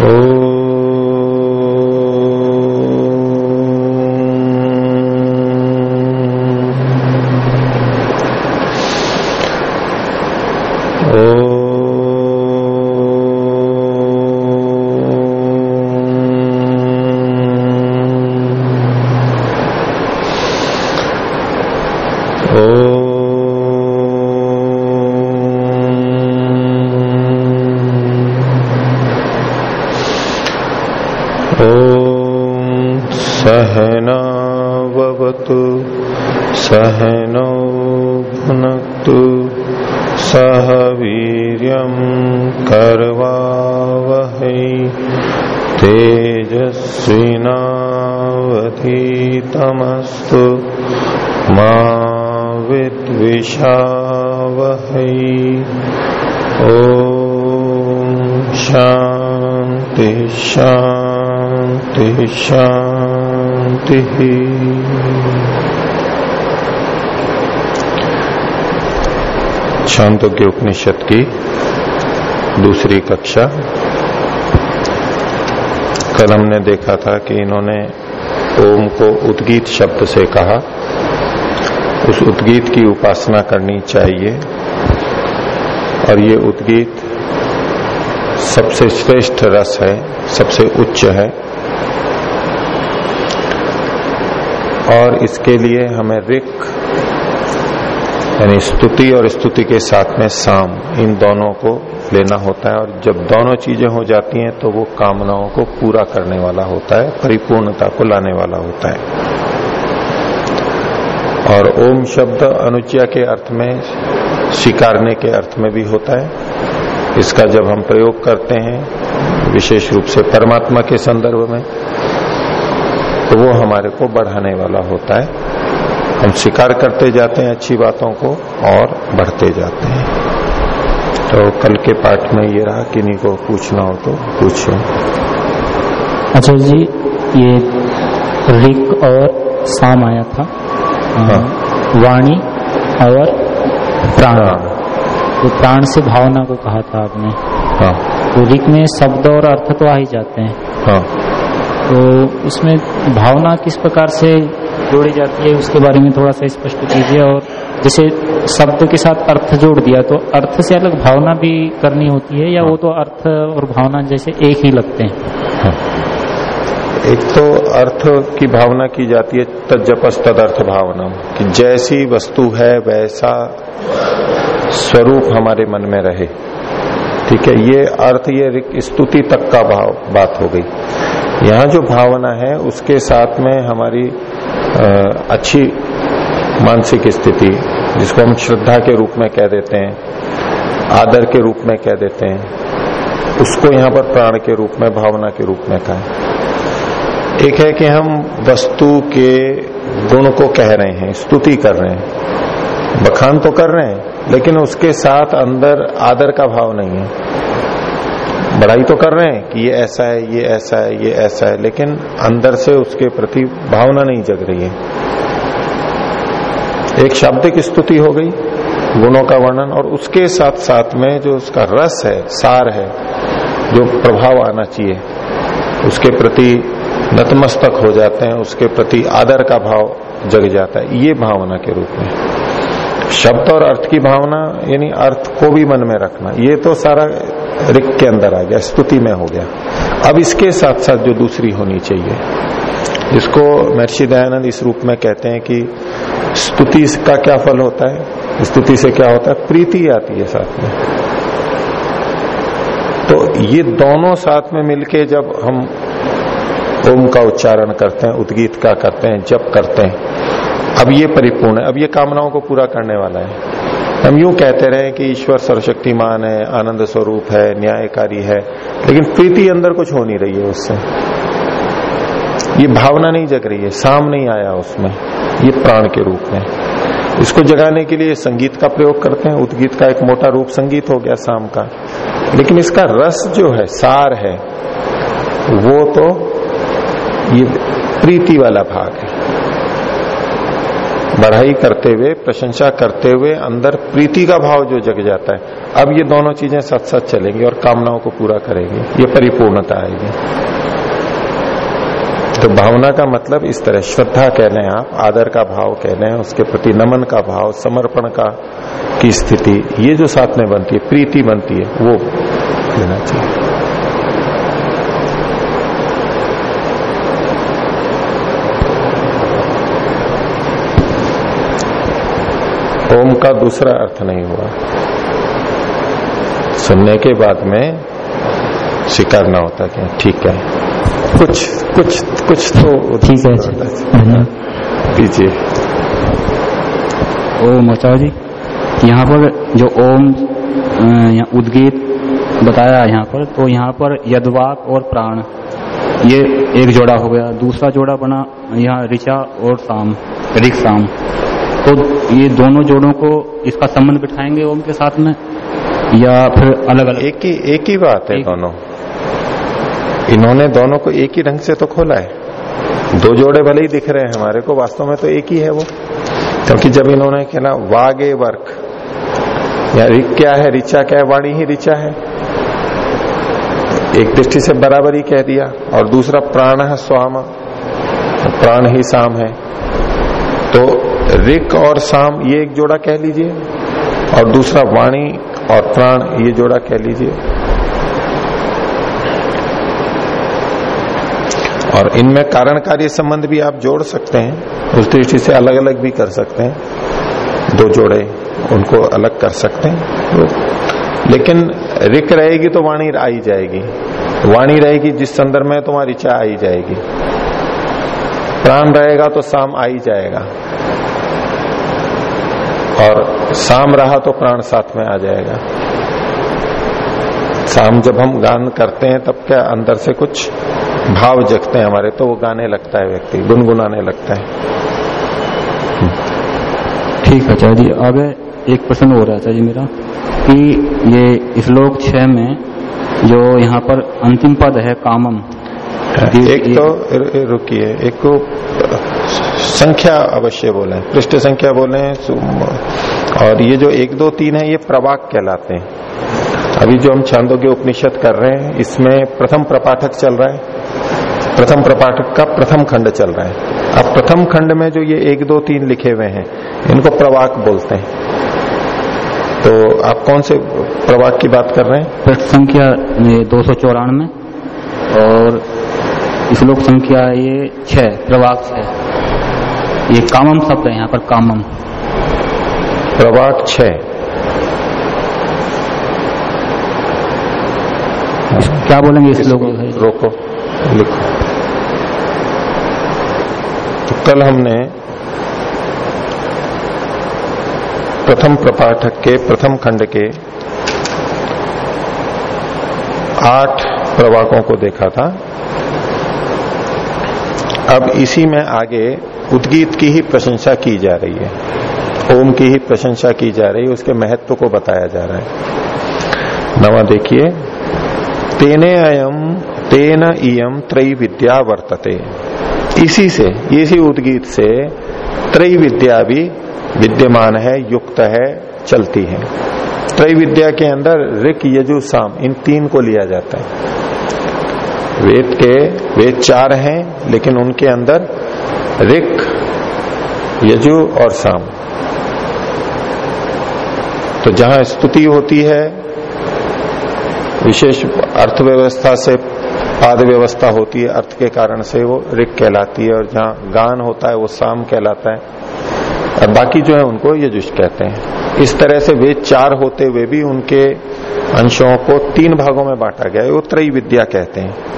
सहनावतु शांतोग्य उपनिषद की दूसरी कक्षा। कल हमने देखा था कि इन्होंने ओम को उद्गीत शब्द से कहा, उस उद्गीत की उपासना करनी चाहिए। और ये उद्गीत सबसे श्रेष्ठ रस है, सबसे उच्च है। और इसके लिए हमें रिक यानी स्तुति और स्तुति के साथ में साम, इन दोनों को लेना होता है। और जब दोनों चीज़ें हो जाती हैं तो वो कामनाओं को पूरा करने वाला होता है, परिपूर्णता को लाने वाला होता है। और ओम शब्द अनुच्या के अर्थ में, स्वीकारने के अर्थ में भी होता है। इसका जब हम प्रयोग करते हैं, विशेष रूप से परमात्मा के संदर्भ में तो वो हमारे को बढ़ाने वाला होता है। हम स्वीकार करते जाते हैं अच्छी बातों को और बढ़ते जाते हैं। तो कल के पाठ में ये रहा किन्हीं को पूछना हो तो पूछो। अच्छा जी ये रिक और साम आया था। हाँ। वाणी और प्राण। हाँ। तो प्राण से भावना को कहा था आपने। हाँ। तो रिक में शब्द और अर्थ तो आ ही जाते हैं। हाँ। तो उसमें भावना किस प्रकार से जोड़ी जाती है, उसके बारे में थोड़ा सा स्पष्ट कीजिए और जैसे शब्द के साथ अर्थ जोड़ दिया तो अर्थ से अलग भावना भी करनी होती है या वो तो अर्थ और भावना जैसे एक ही लगते हैं? एक तो अर्थ की भावना की जाती है तजपस तदर्थ भावना कि जैसी वस्तु है वैसा स्वरूप हमारे मन में रहे। ठीक है, ये अर्थ, ये स्तुति तक का भाव, बात हो गई। यहाँ जो भावना है, उसके साथ में हमारी अच्छी मानसिक स्थिति, जिसको हम श्रद्धा के रूप में कह देते हैं, आदर के रूप में कह देते हैं, उसको यहाँ पर प्राण के रूप में, भावना के रूप में कहा। एक है कि हम वस्तु के गुण को कह रहे हैं, स्तुति कर रहे हैं। बखान तो कर रहे हैं, लेकिन उसके साथ अंदर आदर का भाव नहीं है। बड़ाई तो कर रहे हैं कि ये ऐसा है, ये ऐसा है, ये ऐसा है, लेकिन अंदर से उसके प्रति भावना नहीं जग रही है। एक शाब्दिक स्तुति हो गई, गुणों का वर्णन, और उसके साथ साथ में जो उसका रस है, सार है, जो प्रभाव आना चाहिए, उसके प्रति नतमस्तक हो जाते हैं, उसके प्रति आदर का भाव जग जाता है। ये भावना के रूप में। शब्द और अर्थ की भावना, यानी अर्थ को भी मन में रखना, ये तो सारा रिक के अंदर आ गया, स्तुति में हो गया। अब इसके साथ साथ जो दूसरी होनी चाहिए, जिसको महर्षि दयानंद इस रूप में कहते हैं कि स्तुति का क्या फल होता है, स्तुति से क्या होता है? प्रीति आती है साथ में। तो ये दोनों साथ में मिलके जब हम ओम का उच्चारण करते हैं, उद्गीत का करते हैं, जप करते हैं अब ये परिपूर्ण है, अब ये कामनाओं को पूरा करने वाला है। हम यूँ कहते रहे कि ईश्वर सर्वशक्तिमान है, आनंद स्वरूप है, न्यायकारी है, लेकिन प्रीति अंदर कुछ हो नहीं रही है उससे। ये भावना नहीं जग रही है, साम नहीं आया उसमें, ये प्राण के रूप में। इसको जगाने के लिए संगीत का प्रयोग करते हैं, उद्गीत का एक मोटा रूप संगीत हो गया शाम का। लेकिन इसका रस जो है, सार है, वो तो ये प्रीति वाला भाग है। बढ़ाई करते हुए, प्रशंसा करते हुए, अंदर प्रीति का भाव जो जग जाता है, अब ये दोनों चीज़ें सच सच चलेंगी और कामनाओं को पूरा करेंगी, ये परिपूर्णता आएगी। तो भावना का मतलब इस तरह, श्रद्धा कह लें आप, आदर का भाव कह लें उसके प्रति नमन का भाव, समर्पण का, की स्थिति, ये जो साथ में बनती है, प्रीति बनती है, वो लेना चाहिए। ओम का दूसरा अर्थ नहीं हुआ। सुनने के बाद में स्वीकारना होता क्या? ठीक है। कुछ कुछ कुछ तो ठीक है दीजिए। ओम आचार्य जी यहाँ पर जो ओम उद्गीत बताया यहाँ पर तो यहाँ पर यदवाक और प्राण ये एक जोड़ा हो गया। दूसरा जोड़ा बना यहाँ ऋचा और साम ऋक साम तो ये दोनों जोड़ों को इसका संबंध बिठाएँगे ओम के साथ में? या फिर अलग अलग एक ही एक ही बात है एक- दोनों। इन्होंने दोनों को एक ही ढंग से तो खोला है। दो जोड़े भले ही दिख रहे हैं हमारे को वास्तव में तो एक ही है वो। क्योंकि जब इन्होंने कहना वागे वर्क। या ऋक क्या है ऋचा क्या है वाणी ही ऋचा है। एक दृष्टि से बराबर ही कह दिया और दूसरा प्राण है स्वाम। प्राण ही साम है। तो ऋक और साम, ये एक जोड़ा कह लीजिए। और दूसरा वाणी और प्राण ये जोड़ा कह लीजिए। और इनमें कारण कार्य संबंध भी आप जोड़ सकते हैं। उस दृष्टि से अलग अलग भी कर सकते हैं। दो जोड़े उनको अलग कर सकते हैं। तो लेकिन रिक रहेगी तो वाणी आई जाएगी। वाणी रहेगी जिस संदर्भ में तुम्हारी चाह आई जाएगी। प्राण रहेगा तो साम आ ही जाएगा। और साम रहा तो प्राण साथ में आ जाएगा। शाम जब हम गान करते हैं तब क्या अंदर से कुछ भाव जगते हैं हमारे? तो वो गाने लगता है व्यक्ति गुनगुनाने लगता है। ठीक है आचार्य जी आगे एक प्रश्न हो रहा है आचार्य जी मेरा कि ये श्लोक छह में जो यहाँ पर अंतिम पद है कामम ये- एक तो रुकिए एक को संख्या अवश्य बोले। पृष्ठ संख्या बोले और ये जो एक दो तीन है, ये प्रवाक कहलाते हैं। अभी जो हम छांदों के उपनिषद कर रहे हैं, इसमें प्रथम प्रपाठक चल रहा है। प्रथम प्रपाठक का प्रथम खंड चल रहा है। अब प्रथम खंड में जो ये एक दो तीन लिखे हुए हैं, इनको प्रवाक बोलते हैं। तो आप कौन से प्रवाक की बात कर रहे हैं? पृष्ठ संख्या ये दो सौ चौरानवे और श्लोक संख्या ये छह, प्रवाक छह। ये कामम शब्द है यहाँ पर कामम। प्रवाक छ क्या बोलेंगे इस इसको रोको लिखो। तो कल हमने प्रथम प्रपाठक के प्रथम खंड के आठ प्रवाकों को देखा था। अब इसी में आगे उद्गीत की ही प्रशंसा की जा रही है। ओम की ही प्रशंसा की जा रही है, उसके महत्व को बताया जा रहा है। नवा देखिए। तेने अयम तेन इयम त्रय विद्या वर्तते। इसी से, इसी उद्गीत से त्रय विद्या भी विद्यमान है, युक्त है, चलती है। त्रय विद्या के अंदर ऋक, यजु, साम, इन तीन को लिया जाता है। वेद के वेद चार हैं, लेकिन उनके अंदर ऋक, यजु और साम। तो जहाँ स्तुति होती है, विशेष अर्थव्यवस्था से पाद व्यवस्था होती है, अर्थ के कारण से वो ऋक कहलाती है, और जहाँ गान होता है, वो साम कहलाता है। और बाकी जो है, उनको यजुष कहते हैं। इस तरह से वे चार होते हुए भी उनके अंशों को तीन भागों में बांटा गया है। वो त्रय विद्या कहते हैं।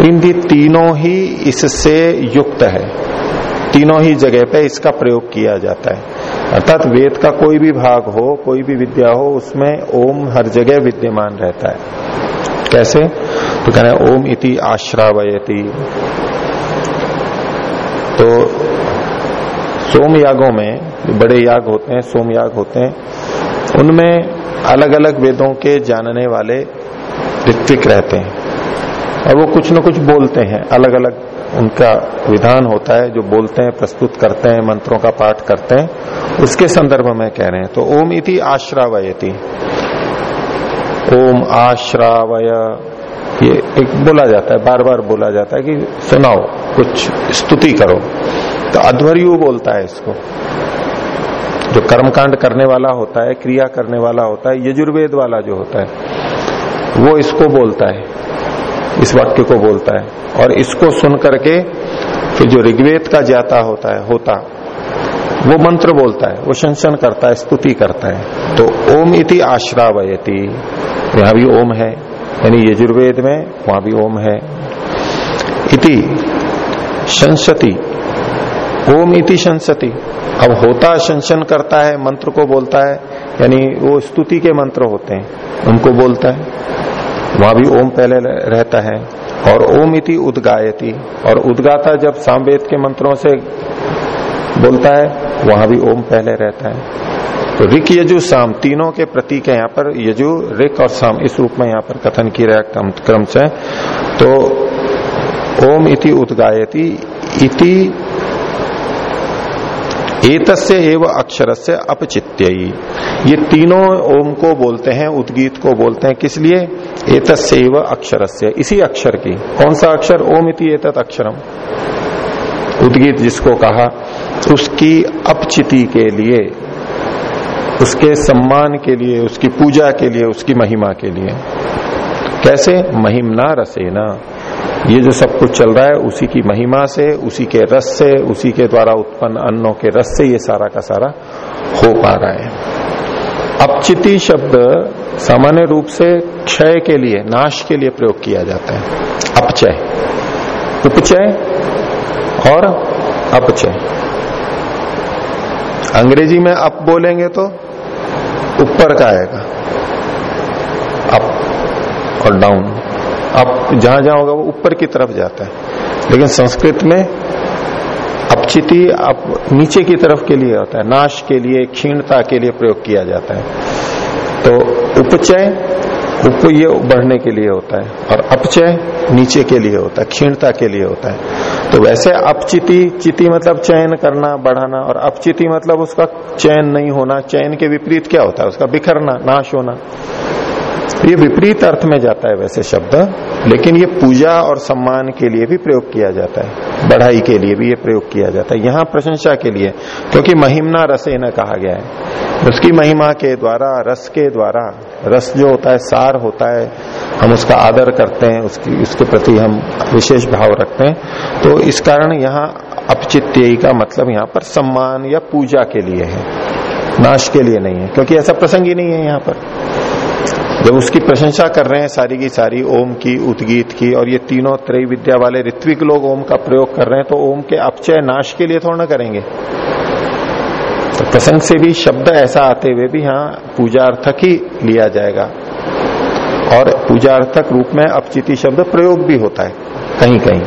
इन भी तीनों ही इससे युक्त है। तीनों ही जगह पे इसका प्रयोग किया जाता है। अर्थात वेद का कोई भी भाग हो, कोई भी विद्या हो, उसमें ओम हर जगह विद्यमान रहता है। कैसे? तो कहना है, ओम इति आश्रावयति। तो सोम यागों में बड़े याग होते हैं, सोम याग होते हैं, उनमें अलग अलग वेदों के जानने वाले ऋत्विक रहते हैं। और वो कुछ न कुछ बोलते हैं। अलग अलग उनका विधान होता है, जो बोलते हैं, प्रस्तुत करते हैं, मंत्रों का पाठ करते हैं। उसके संदर्भ में कह रहे हैं तो ओम इति आश्रावयति। ओम आश्रावय, ये एक बोला जाता है बार बार बोला जाता है कि सुनाओ, कुछ स्तुति करो। तो अध्वर्यु बोलता है इसको। जो कर्मकांड करने वाला होता है, क्रिया करने वाला होता है, यजुर्वेद वाला जो होता है, वो इसको बोलता है। इस वाक्य को बोलता है। और इसको सुन करके फिर जो ऋग्वेद का जाता होता है, होता, वो मंत्र बोलता है, वो शंसन करता है, स्तुति करता है। तो ओम इति आश्रावयति, यहाँ भी ओम है, यानी यजुर्वेद में वहाँ भी ओम है। इति शंसति, ओम इति शंसति। अब होता शंसन करता है, मंत्र को बोलता है, यानी वो स्तुति के मंत्र होते हैं, उनको बोलता है। वहाँ भी ओम पहले रहता है। और ओम इति उदगायति। और उदगाता जब सामवेद के मंत्रों से बोलता है, वहाँ भी ओम पहले रहता है। तो ऋक, यजु, साम तीनों के प्रतीक है यहाँ पर। यजु, ऋक और साम इस रूप में यहाँ पर कथन की रहा क्रम से तो ओम इति उदगायति। इति एतस्य एवं अक्षर से अपचित्य ये तीनों ओम को बोलते हैं, उदगीत को बोलते हैं, किस लिए? एतस्य एवं अक्षर से इसी अक्षर की। कौन सा अक्षर? ओम इति एतत अक्षरम। उदगीत जिसको कहा, उसकी अपचिति के लिए, उसके सम्मान के लिए, उसकी पूजा के लिए, उसकी महिमा के लिए। कैसे? महिमना रसेना। ये जो सब कुछ चल रहा है, उसी की महिमा से, उसी के रस से, उसी के द्वारा उत्पन्न अन्नों के रस से ये सारा का सारा हो पा रहा है। अपचिति शब्द सामान्य रूप से क्षय के लिए, नाश के लिए प्रयोग किया जाता है। अपचय। उपचय और अपचय। अंग्रेज़ी में अप बोलेंगे तो ऊपर का आएगा। अप। और डाउन अप जहाँ जहाँ होगा वो ऊपर की तरफ़ जाता है। लेकिन संस्कृत में अपचिति अप नीचे की तरफ़ के लिए होता है। नाश के लिए, क्षीणता के लिए प्रयोग किया जाता है। तो उपचय उप ये बढ़ने के लिए होता है और अपचय नीचे के लिए होता है, क्षीणता के लिए होता है। तो वैसे अपचिति, चिति मतलब चयन करना, बढ़ाना और अपचिति मतलब उसका चयन नहीं होना। चयन के विपरीत क्या होता है? उसका बिखरना, नाश होना। ये विपरीत अर्थ में जाता है वैसे शब्द, लेकिन ये पूजा और सम्मान के लिए भी प्रयोग किया जाता है। बढ़ाई के लिए भी ये प्रयोग किया जाता है। यहाँ प्रशंसा के लिए, क्योंकि महिमना रसे न कहा गया है। उसकी महिमा के द्वारा, रस के द्वारा, रस जो होता है, सार होता है, हम उसका आदर करते हैं, उसकी, उसके प्रति हम विशेष भाव रखते हैं। तो इस कारण यहाँ अपचित्य का मतलब यहाँ पर सम्मान या पूजा के लिए है। नाश के लिए नहीं है, क्योंकि ऐसा प्रसंग ही नहीं है यहाँ पर। जब उसकी प्रशंसा कर रहे हैं सारी की सारी, ओम की, उदगीत की, और ये तीनों त्रय विद्या वाले ऋत्विक लोग ओम का प्रयोग कर रहे हैं तो ओम के अपचय नाश के लिए थोड़ा ना करेंगे। तो प्रसंग से भी शब्द ऐसा आते हुए भी यहाँ पूजार्थक ही लिया जाएगा। और पूजार्थक रूप में अपचिति शब्द प्रयोग भी होता है, कहीं कहीं।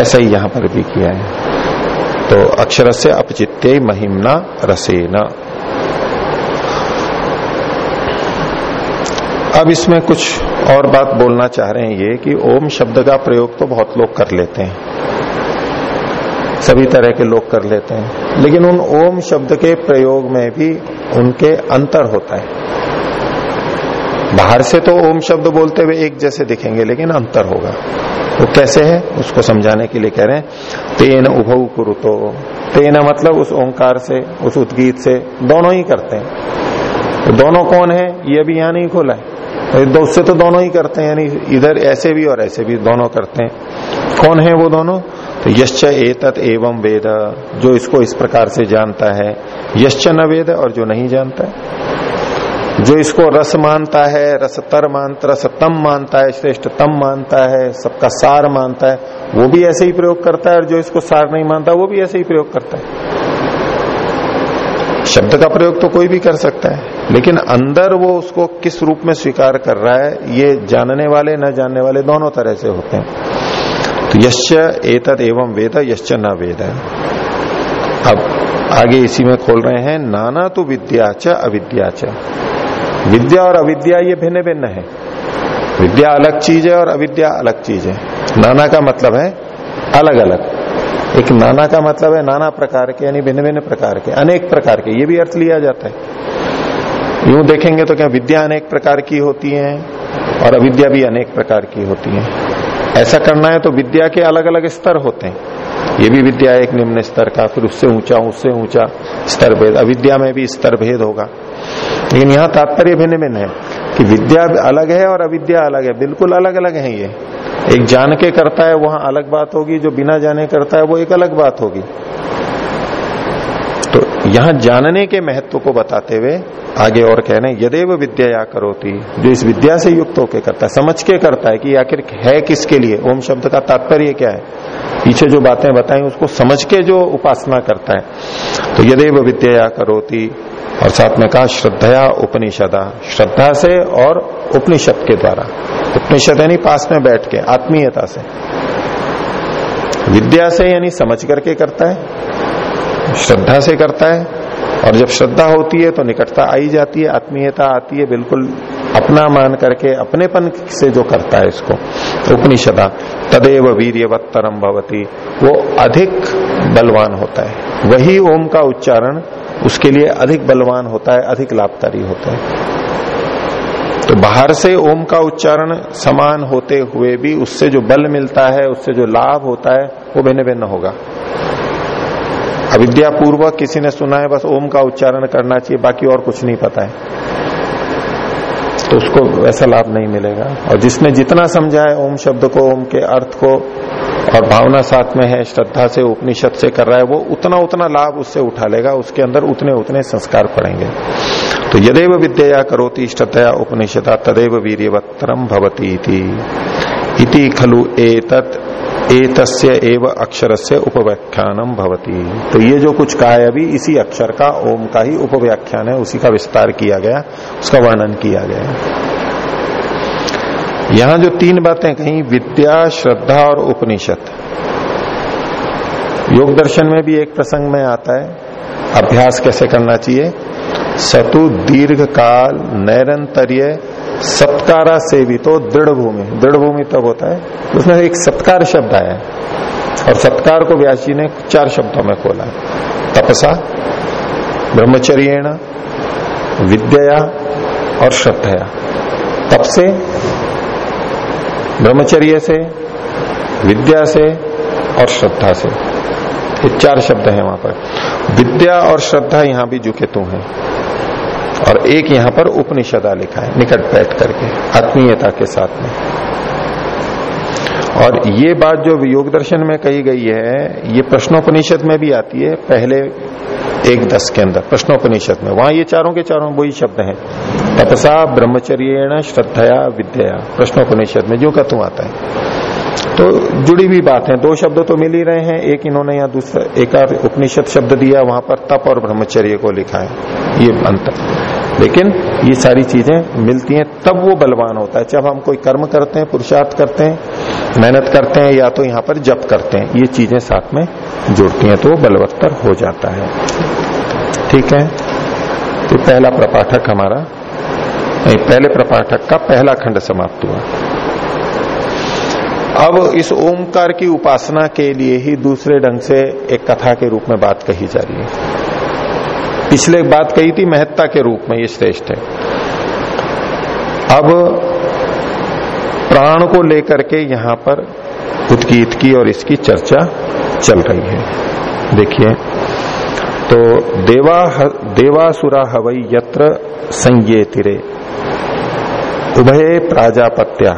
ऐसा ही यहाँ पर भी किया है। तो अक्षर से अपचित्य महिमना रसेना। अब इसमें कुछ और बात बोलना चाह रहे हैं ये कि ओम शब्द का प्रयोग तो बहुत लोग कर लेते हैं। सभी तरह के लोग कर लेते हैं। लेकिन उन ओम शब्द के प्रयोग में भी उनके अंतर होता है। बाहर से तो ओम शब्द बोलते हुए एक जैसे दिखेंगे, लेकिन अंतर होगा। वो तो कैसे है, उसको समझाने के लिए कह रहे हैं, तेन उभव कुरुतो। तेन मतलब उस ओंकार से, उस उद्गीत से, दोनों ही करते हैं। तो दोनों कौन है, ये भी यहाँ नहीं खोला है। उससे तो दोनों ही करते हैं, यानी इधर ऐसे भी और ऐसे भी दोनों करते हैं। कौन है वो दोनों? तो यश्च एतत एवं वेद, जो इसको इस प्रकार से जानता है। यश्च न वेद और जो नहीं जानता। है जो इसको रस मानता है, रस तर मानता, रस तम मानता है, श्रेष्ठ तम मानता है, सबका सार मानता है, वो भी ऐसे ही प्रयोग करता है, और जो इसको सार नहीं मानता, वो भी ऐसे ही प्रयोग करता है। शब्द का प्रयोग तो कोई भी कर सकता है, लेकिन अंदर वो उसको किस रूप में स्वीकार कर रहा है, ये जानने वाले, न जानने वाले दोनों तरह से होते हैं। तो यश्च एतद एवं वेद, यश्च न वेद। अब आगे इसी में खोल रहे हैं, नाना तो विद्या च, अविद्या च। विद्या और अविद्या ये भिन्न भिन्न है। विद्या अलग चीज़ है और अविद्या अलग चीज़ है। नाना का मतलब है अलग अलग एक नाना का मतलब है नाना प्रकार के, यानी भिन्न भिन्न प्रकार के, अनेक प्रकार के, ये भी अर्थ लिया जाता है। यूँ देखेंगे तो क्या विद्या अनेक प्रकार की होती है, और अविद्या भी अनेक प्रकार की होती है। ऐसा करना है तो विद्या के अलग अलग स्तर होते हैं। ये भी विद्या एक निम्न स्तर का, फिर उससे ऊँचा उससे ऊँचा स्तर भेद, अविद्या में भी स्तर भेद होगा। लेकिन यहाँ तात्पर्य भिन्न भिन्न है कि विद्या अलग है और अविद्या अलग है, बिल्कुल अलग अलग है ये। एक जान के करता है, वहाँ अलग बात होगी, जो बिना जाने करता है, वो एक अलग बात होगी। तो यहाँ जानने के महत्व को बताते हुए आगे और कह रहे हैं यदेव विद्या या करोती, जो इस विद्या से युक्त होकर करता है, समझ के करता है कि आखिर है किसके लिए, ओम शब्द का तात्पर्य क्या है? पीछे जो बातें बताई, उसको समझ के जो उपासना करता है। तो यदेव विद्या या करोती और साथ में कहा श्रद्धया उपनिषदा, श्रद्धा से और उपनिषद के द्वारा। उपनिषद यानी पास में बैठ के, आत्मीयता से। विद्या से यानी समझ करके करता है, श्रद्धा से करता है, और जब श्रद्धा होती है तो निकटता आई जाती है, आत्मीयता आती है, बिल्कुल अपना मान करके, अपनेपन से जो करता है इसको। उपनिषदा, तदेव वीर्यवत्तरम भवती, वो अधिक बलवान होता है। वही ओम का उच्चारण उसके लिए अधिक बलवान होता है, अधिक लाभकारी होता है। तो बाहर से ओम का उच्चारण समान होते हुए भी उससे जो बल मिलता है, उससे जो लाभ होता है, वो भिन्न भिन्न होगा। अविद्या पूर्वक किसी ने सुना है, बस ओम का उच्चारण करना चाहिए, बाकी और कुछ नहीं पता है। तो उसको वैसा लाभ नहीं मिलेगा। और जिसने जितना समझा है, ओम शब्द को, ओम के अर्थ को और भावना साथ में है, श्रद्धा से, उपनिषद से कर रहा है, वो उतना उतना लाभ उससे उठा लेगा, उसके अंदर उतने उतने संस्कार पड़ेंगे। तो यदेव विद्या करोति श्रद्धया उपनिषदा तदेव वीरवत्तरम भवती इति। खलु एतत्, एतस्य एव अक्षर से उपव्याख्यानम भवती। तो ये जो कुछ कहा है अभी, इसी अक्षर का, ओम का ही उपव्याख्यान है, उसी का विस्तार किया गया, उसका वर्णन किया गया यहाँ जो तीन बातें कही, विद्या, श्रद्धा और उपनिषद। योग दर्शन में भी एक प्रसंग में आता है, अभ्यास कैसे करना चाहिए? सतु दीर्घ काल नैरंतर्य सत्कारा सेवितो दृढ़ भूमि दृढ़ भूमि तब होता है, उसमें एक सत्कार शब्द आया और सत्कार को व्यास जी ने चार शब्दों में खोला तपसा ब्रह्मचर्य विद्या और श्रद्धया। तप से ब्रह्मचर्य से, विद्या से और श्रद्धा से। ये चार शब्द हैं वहाँ पर। विद्या और श्रद्धा यहाँ भी जुके तू हैं। और एक यहाँ पर उपनिषदा लिखा है, निकट बैठ करके, आत्मीयता के साथ में। और ये बात जो योग दर्शन में कही गई है, ये प्रश्नोपनिषद में भी आती है, पहले एक दस के अंदर, प्रश्नोपनिषद में। वहाँ ये चारों के चारों वही शब्द हैं। तपसा ब्रह्मचर्य श्रद्धया विद्या प्रश्नोपनिषद में जो कतु आता है। तो जुड़ी हुई बात है, दो शब्द तो मिल ही रहे हैं, एक इन्होंने यहाँ दूसरा, एक उपनिषद शब्द दिया, वहाँ पर तप और ब्रह्मचर्य को लिखा है, ये अंतर। लेकिन ये सारी चीज़ें मिलती हैं, तब वो बलवान होता है, जब हम कोई कर्म करते हैं, पुरुषार्थ करते हैं, मेहनत करते हैं, या तो यहाँ पर जप करते हैं, ये चीज़ें साथ में जुड़ती हैं तो वो बलवत्तर हो जाता है। ठीक है? तो पहला प्रपाठक हमारा पहले प्रपाठक का पहला खंड समाप्त हुआ? अब इस ओंकार की उपासना के लिए ही दूसरे ढंग से एक कथा के रूप में बात कही जा रही है। पिछले बात कही थी महत्ता के रूप में, ये श्रेष्ठ है। अब प्राण को लेकर के यहाँ पर उदगीत की और इसकी चर्चा चल रही है। देखिए तो देवा देवासुरा हवई यत्र संये तिरे उभय प्राजापत्या।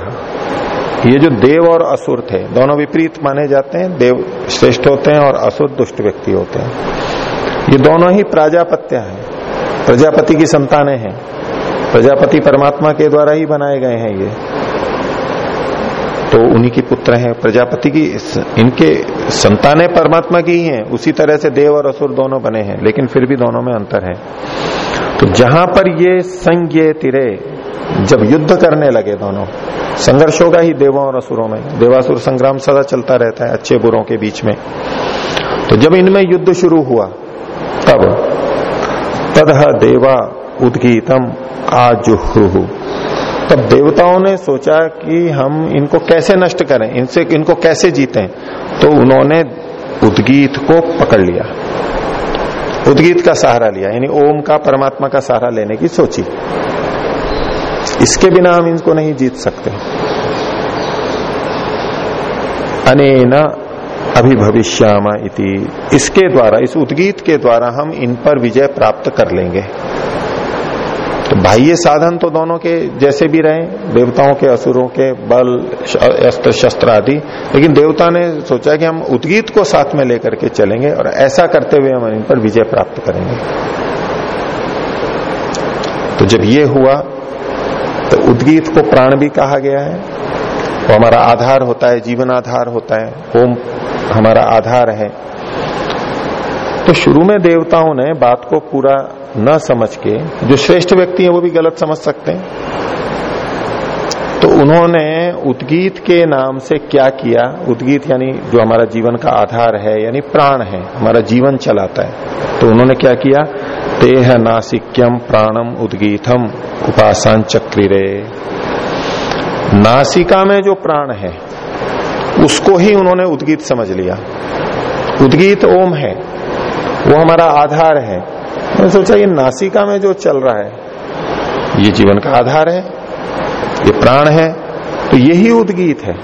ये जो देव और असुर थे, दोनों विपरीत माने जाते हैं, देव श्रेष्ठ होते हैं और असुर दुष्ट व्यक्ति होते हैं। ये दोनों ही प्राजापत्या है। प्रजापति की संतानें हैं। प्रजापति परमात्मा के द्वारा ही बनाए गए हैं ये। तो उन्हीं की पुत्र हैं। प्रजापति की इनके संतानें परमात्मा की ही हैं। उसी तरह से देव और असुर दोनों बने हैं, लेकिन फिर भी दोनों में अंतर है। तो जहाँ पर ये संज्ञ तिरे जब युद्ध करने लगे दोनों, संघर्ष होगा ही देवों और असुरों में, देवासुर संग्राम सदा चलता रहता है अच्छे बुरों के बीच में। तो जब इनमें युद्ध शुरू हुआ, तब तदह देवा उदगीतम आजुहु तब देवताओं ने सोचा कि हम इनको कैसे नष्ट करें, इनसे, इनको कैसे जीतें तो उन्होंने उदगीत को पकड़ लिया। उदगीत का सहारा लिया, यानी ओम का परमात्मा का सहारा लेने की सोची। इसके बिना हम इनको नहीं जीत सकते। अनेना अभिभविष्यामा इति। इसके द्वारा, इस उद्गीत के द्वारा हम इन पर विजय प्राप्त कर लेंगे। तो बाह्य साधन तो दोनों के जैसे भी रहे, देवताओं के, असुरों के, बल अस्त्र, शस्त्र आदि। लेकिन देवता ने सोचा कि हम उद्गीत को साथ में लेकर के चलेंगे और ऐसा करते हुए हम इन पर विजय प्राप्त करेंगे। तो जब ये हुआ तो उद्गीत को प्राण भी कहा गया है। वो हमारा आधार होता है, जीवन आधार होता है। ओम हमारा आधार है। तो शुरू में देवताओं ने बात को पूरा न समझ के, जो श्रेष्ठ व्यक्ति है वो भी गलत समझ सकते हैं। तो उन्होंने उद्गीत के नाम से क्या किया? उद्गीत यानी जो हमारा जीवन का आधार है, यानी प्राण है, हमारा जीवन चलाता है। तो उन्होंने क्या किया? तेह नासिक्यम प्राणम उद्गीतम उपासन चक्रिरे। नासिका में जो प्राण है, उसको ही उन्होंने उद्गीत समझ लिया। उद्गीत ओम है, वो हमारा आधार है। मैंने सोचा, ये नासिका में जो चल रहा है, ये जीवन का आधार है, ये प्राण है तो यही उद्गीत है।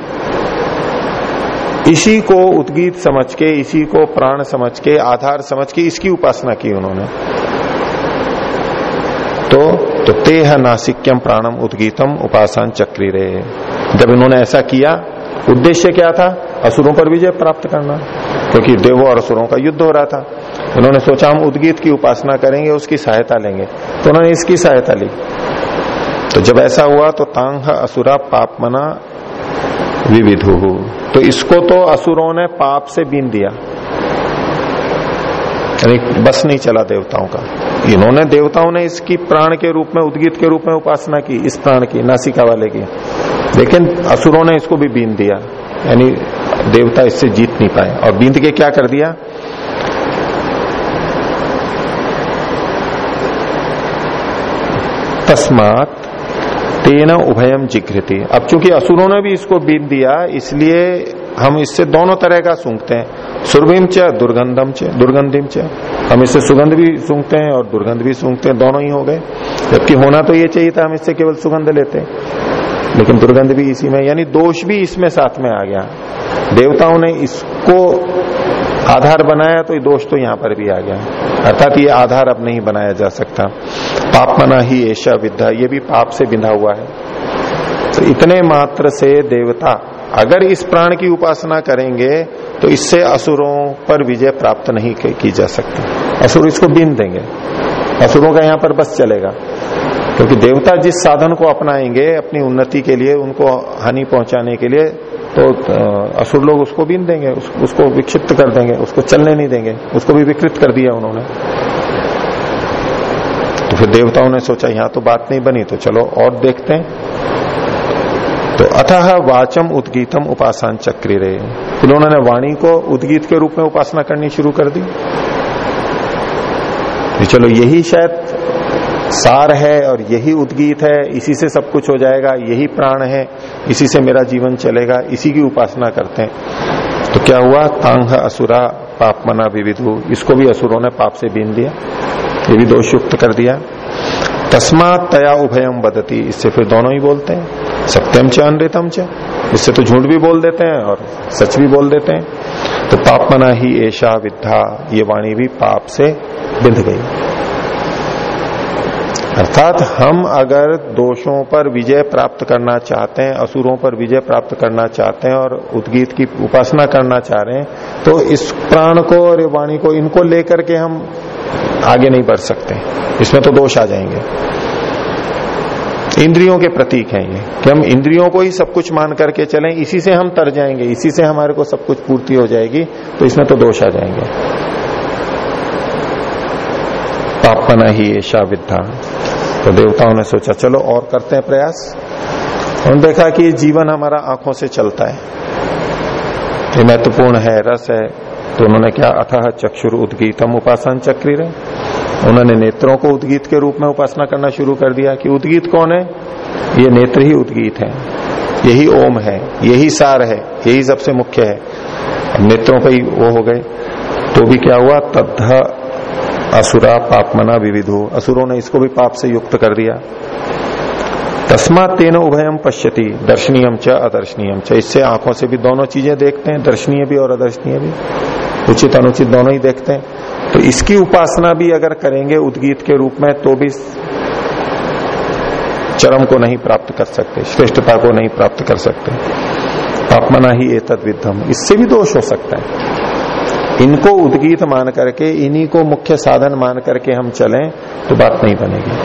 इसी को उद्गीत समझ के, इसी को प्राण समझ के, आधार समझ के इसकी उपासना की उन्होंने। तो तो तेह नासिक्यम प्राणम उद्गीतम उपासन चक्री रे जब इन्होंने ऐसा किया, उद्देश्य क्या था? असुरों पर विजय प्राप्त करना। क्योंकि देवों और असुरों का युद्ध हो रहा था। उन्होंने सोचा हम उद्गीत की उपासना करेंगे, उसकी सहायता लेंगे। तो उन्होंने इसकी सहायता ली। तो जब ऐसा हुआ तो तांग असुरा पाप पापमना विविधु। तो इसको तो असुरों ने पाप से बीन दिया। बस नहीं चला देवताओं का। इन्होंने देवताओं ने इसकी प्राण के रूप में, उद्गीत के रूप में उपासना की, इस प्राण की, नासिका वाले की। लेकिन असुरों ने इसको भी बीन दिया। यानी देवता इससे जीत नहीं पाए। और बींद के क्या कर दिया? तस्मात तेना उभयम जिघ्रति। अब चूँकि असुरों ने भी इसको बीत दिया, इसलिए हम इससे दोनों तरह का सूंघते हैं। सुरभिम च, दुर्गंधम च, दुर्गंधिम च। हम इससे सुगंध भी सूंघते हैं और दुर्गंध भी सूंघते हैं, दोनों ही हो गए। जबकि होना तो ये चाहिए था, हम इससे केवल सुगंध लेते हैं। लेकिन दुर्गंध भी इसी में, यानी दोष भी इसमें साथ में आ गया। देवताओं ने इसको आधार बनाया तो दोष तो यहाँ पर भी आ गया। अर्थात ये आधार अब नहीं बनाया जा सकता। पाप मना ही ऐसा विद्या, ये भी पाप से बिंधा हुआ है। तो इतने मात्र से देवता अगर इस प्राण की उपासना करेंगे तो इससे असुरों पर विजय प्राप्त नहीं की जा सकती। असुर इसको बीन देंगे। असुरों का यहाँ पर बस चलेगा। क्योंकि देवता जिस साधन को अपनाएँगे, अपनी उन्नति के लिए, उनको हानि पहुँचाने के लिए तो असुर लोग उसको बीन देंगे उस, उसको विक्षिप्त कर देंगे उसको चलने नहीं देंगे उसको भी विकृत कर दिया उन्होंने। तो फिर देवताओं ने सोचा यहाँ तो बात नहीं बनी तो चलो और देखते हैं। तो अथह वाचम उदगीतम उपासन चक्री रहे फिर उन्होंने वाणी को उदगीत के रूप में उपासना करनी शुरू कर दी। चलो यही शायद सार है और यही उद्गीत है, इसी से सब कुछ हो जाएगा, यही प्राण है, इसी से मेरा जीवन चलेगा, इसी की उपासना करते हैं। तो क्या हुआ? तांग असुरा पाप मना विविधु। इसको भी असुरों ने पाप से बीन दिया, ये भी दोष युक्त कर दिया। तस्मात तया उभयम बदती इससे फिर दोनों ही बोलते हैं। सत्यम च, अनृतम च। इससे तो झूठ भी बोल देते हैं और सच भी बोल देते हैं। तो पाप मना ही ऐशा विद्या ये वाणी भी पाप से बिंध गई। अर्थात हम अगर दोषों पर विजय प्राप्त करना चाहते हैं, असुरों पर विजय प्राप्त करना चाहते हैं और उद्गीत की उपासना करना चाह रहे हैं तो इस प्राण को और वाणी को इनको लेकर के हम आगे नहीं बढ़ सकते। इसमें तो दोष आ जाएँगे। इंद्रियों के प्रतीक हैं ये, कि हम इंद्रियों को ही सब कुछ मान करके चलें, इसी से हम तर जाएँगे, इसी से हमारे को सब कुछ पूर्ति हो जाएगी तो इसमें तो दोष आ जाएँगे। पापना ही ऐसा विद्या तो देवताओं ने सोचा, चलो और करते हैं प्रयास। उन्होंने देखा कि जीवन हमारा आँखों से चलता है। ये महत्वपूर्ण है, रस है। तो उन्होंने क्या, अथाह चक्षुर उद्गीतम उपासन चक्री रहे। उन्होंने नेत्रों को उद्गीत के रूप में उपासना करना शुरू कर दिया कि उद्गीत कौन है? ये नेत्र ही उद्गीत है। यही ओम है, यही सार है, यही सबसे मुख्य है। नेत्रों पे ही वो हो गए। तो भी क्या हुआ? तद्ध असुरा पापमना विविधो। असुरों ने इसको भी पाप से युक्त कर दिया। तस्मा तेन उभयम पश्यति दर्शनीयम च अदर्शनीयम च। इससे आँखों से भी दोनों चीज़ें देखते हैं, दर्शनीय भी और अदर्शनीय भी। उचित अनुचित दोनों ही देखते हैं। तो इसकी उपासना भी अगर करेंगे उद्गीत के रूप में तो भी चरम को नहीं प्राप्त कर सकते, श्रेष्ठता को नहीं प्राप्त कर सकते। पापमना ही एतद विद्धम इससे भी दोष हो सकता है। इनको उद्गीत मान करके, इन्हीं को मुख्य साधन मान करके हम चलें तो बात नहीं बनेगी।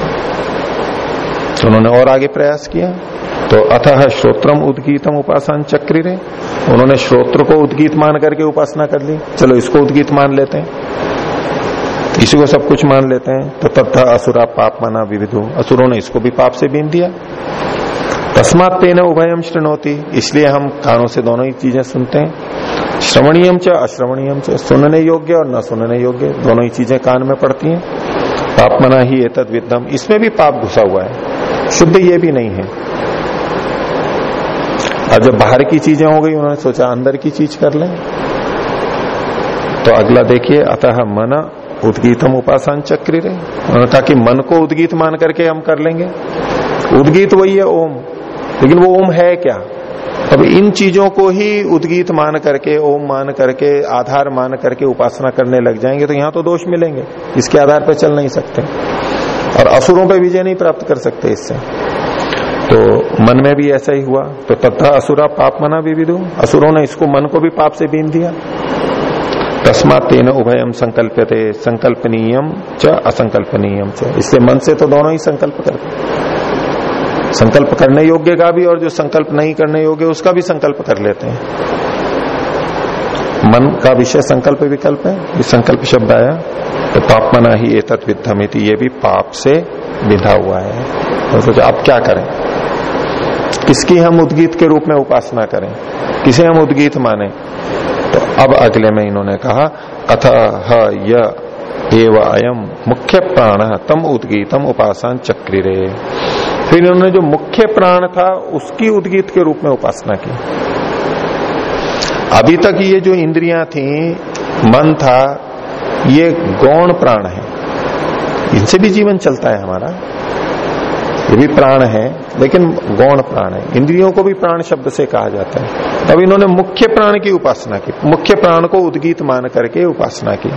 तो उन्होंने और आगे प्रयास किया। तो अतः श्रोत्रम उद्गीतम उपासन चक्री रे। उन्होंने श्रोत्र को उद्गीत मान करके उपासना कर ली। चलो इसको उद्गीत मान लेते हैं। इसी को सब कुछ मान लेते हैं। तो तथा असुरा पाप माना विविधु। असुरों ने इसको भी पाप से बीन दिया। तस्मात तेन उभयम श्रृणोती इसलिए हम कानों से दोनों ही चीज़ें सुनते हैं। श्रवणीयम च अश्रवणीयम च। सुनने योग्य और न सुनने योग्य। दोनों ही चीज़ें कान में पड़ती हैं। पाप मना ही एतद विद्यम इसमें भी पाप घुसा हुआ है। शुद्ध ये भी नहीं है। और जब बाहर की चीज़ें हो गई, उन्होंने सोचा अंदर की चीज़ कर लें। तो अगला देखिए, अतः मन उद्गीतम उपासन चक्री रहे उन्होंने कहा कि मन को उदगीत मान करके हम कर लेंगे। उदगीत वही है, ओम। लेकिन वो ओम है क्या? अब इन चीज़ों को ही उद्गीत मान करके, ओम मान करके, आधार मान करके उपासना करने लग जाएँगे तो यहाँ तो दोष मिलेंगे। इसके आधार पर चल नहीं सकते। और असुरों पर विजय नहीं प्राप्त कर सकते इससे। तो मन में भी ऐसा ही हुआ। तो तथा असुरा पाप मना भी विदु असुरों ने इसको मन को भी पाप से बीन दिया। तस्मात तेन उभयम संकल्पते संकल्पनीयम च असंकल्पनीयम च। इससे मन से तो दोनों ही संकल्प करते संकल्प करने योग्य का भी और जो संकल्प नहीं करने योग्य, उसका भी संकल्प कर लेते हैं। मन का विषय संकल्प विकल्प है। ये संकल्प शब्द आया तो पाप मना ही एतत् विद्धमिति, ये भी पाप से विधा हुआ है। तो सोचा अब क्या करें? किसकी हम उद्गीत के रूप में उपासना करें? किसे हम उद्गीत माने? तो अब अगले में इन्होंने कहा अथ य एव अयम मुख्य प्राण तम उद्गीतम उपासन चक्री रे फिर इन्होंने जो मुख्य प्राण था, उसकी उद्गीत के रूप में उपासना की। अभी तक ये जो इंद्रियाँ थी, मन था, ये गौण प्राण है। इनसे भी जीवन चलता है हमारा। ये भी प्राण है, लेकिन गौण प्राण है। इंद्रियों को भी प्राण शब्द से कहा जाता है। अब इन्होंने मुख्य प्राण की उपासना की। मुख्य प्राण को उद्गीत मान करके उपासना की।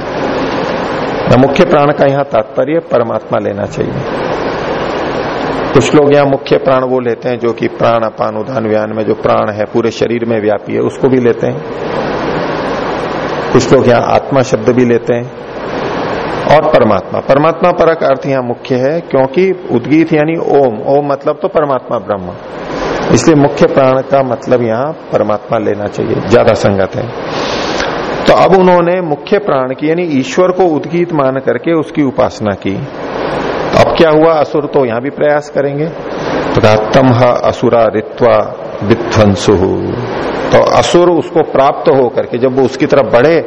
मुख्य प्राण का यहाँ तात्पर्य परमात्मा लेना चाहिए। कुछ लोग यहाँ मुख्य प्राण वो लेते हैं जो कि प्राण अपान उदान व्यान में जो प्राण है, पूरे शरीर में व्यापी है, उसको भी लेते हैं। कुछ लोग यहाँ आत्मा शब्द भी लेते हैं। और परमात्मा। परमात्मा परक अर्थ यहाँ मुख्य है, क्योंकि उद्गीत यानी ओम। ओम मतलब तो परमात्मा ब्रह्म। इसलिए मुख्य प्राण का मतलब यहाँ परमात्मा लेना चाहिए। ज़्यादा संगत है। तो अब उन्होंने मुख्य प्राण की यानी ईश्वर को उद्गीत मान करके उसकी उपासना की। अब क्या हुआ? असुर तो यहाँ भी प्रयास करेंगे। तो कहा तम असुरा रित्वा विध्वंसु तो असुर उसको प्राप्त हो करके जब वो उसकी तरफ़ बढ़े,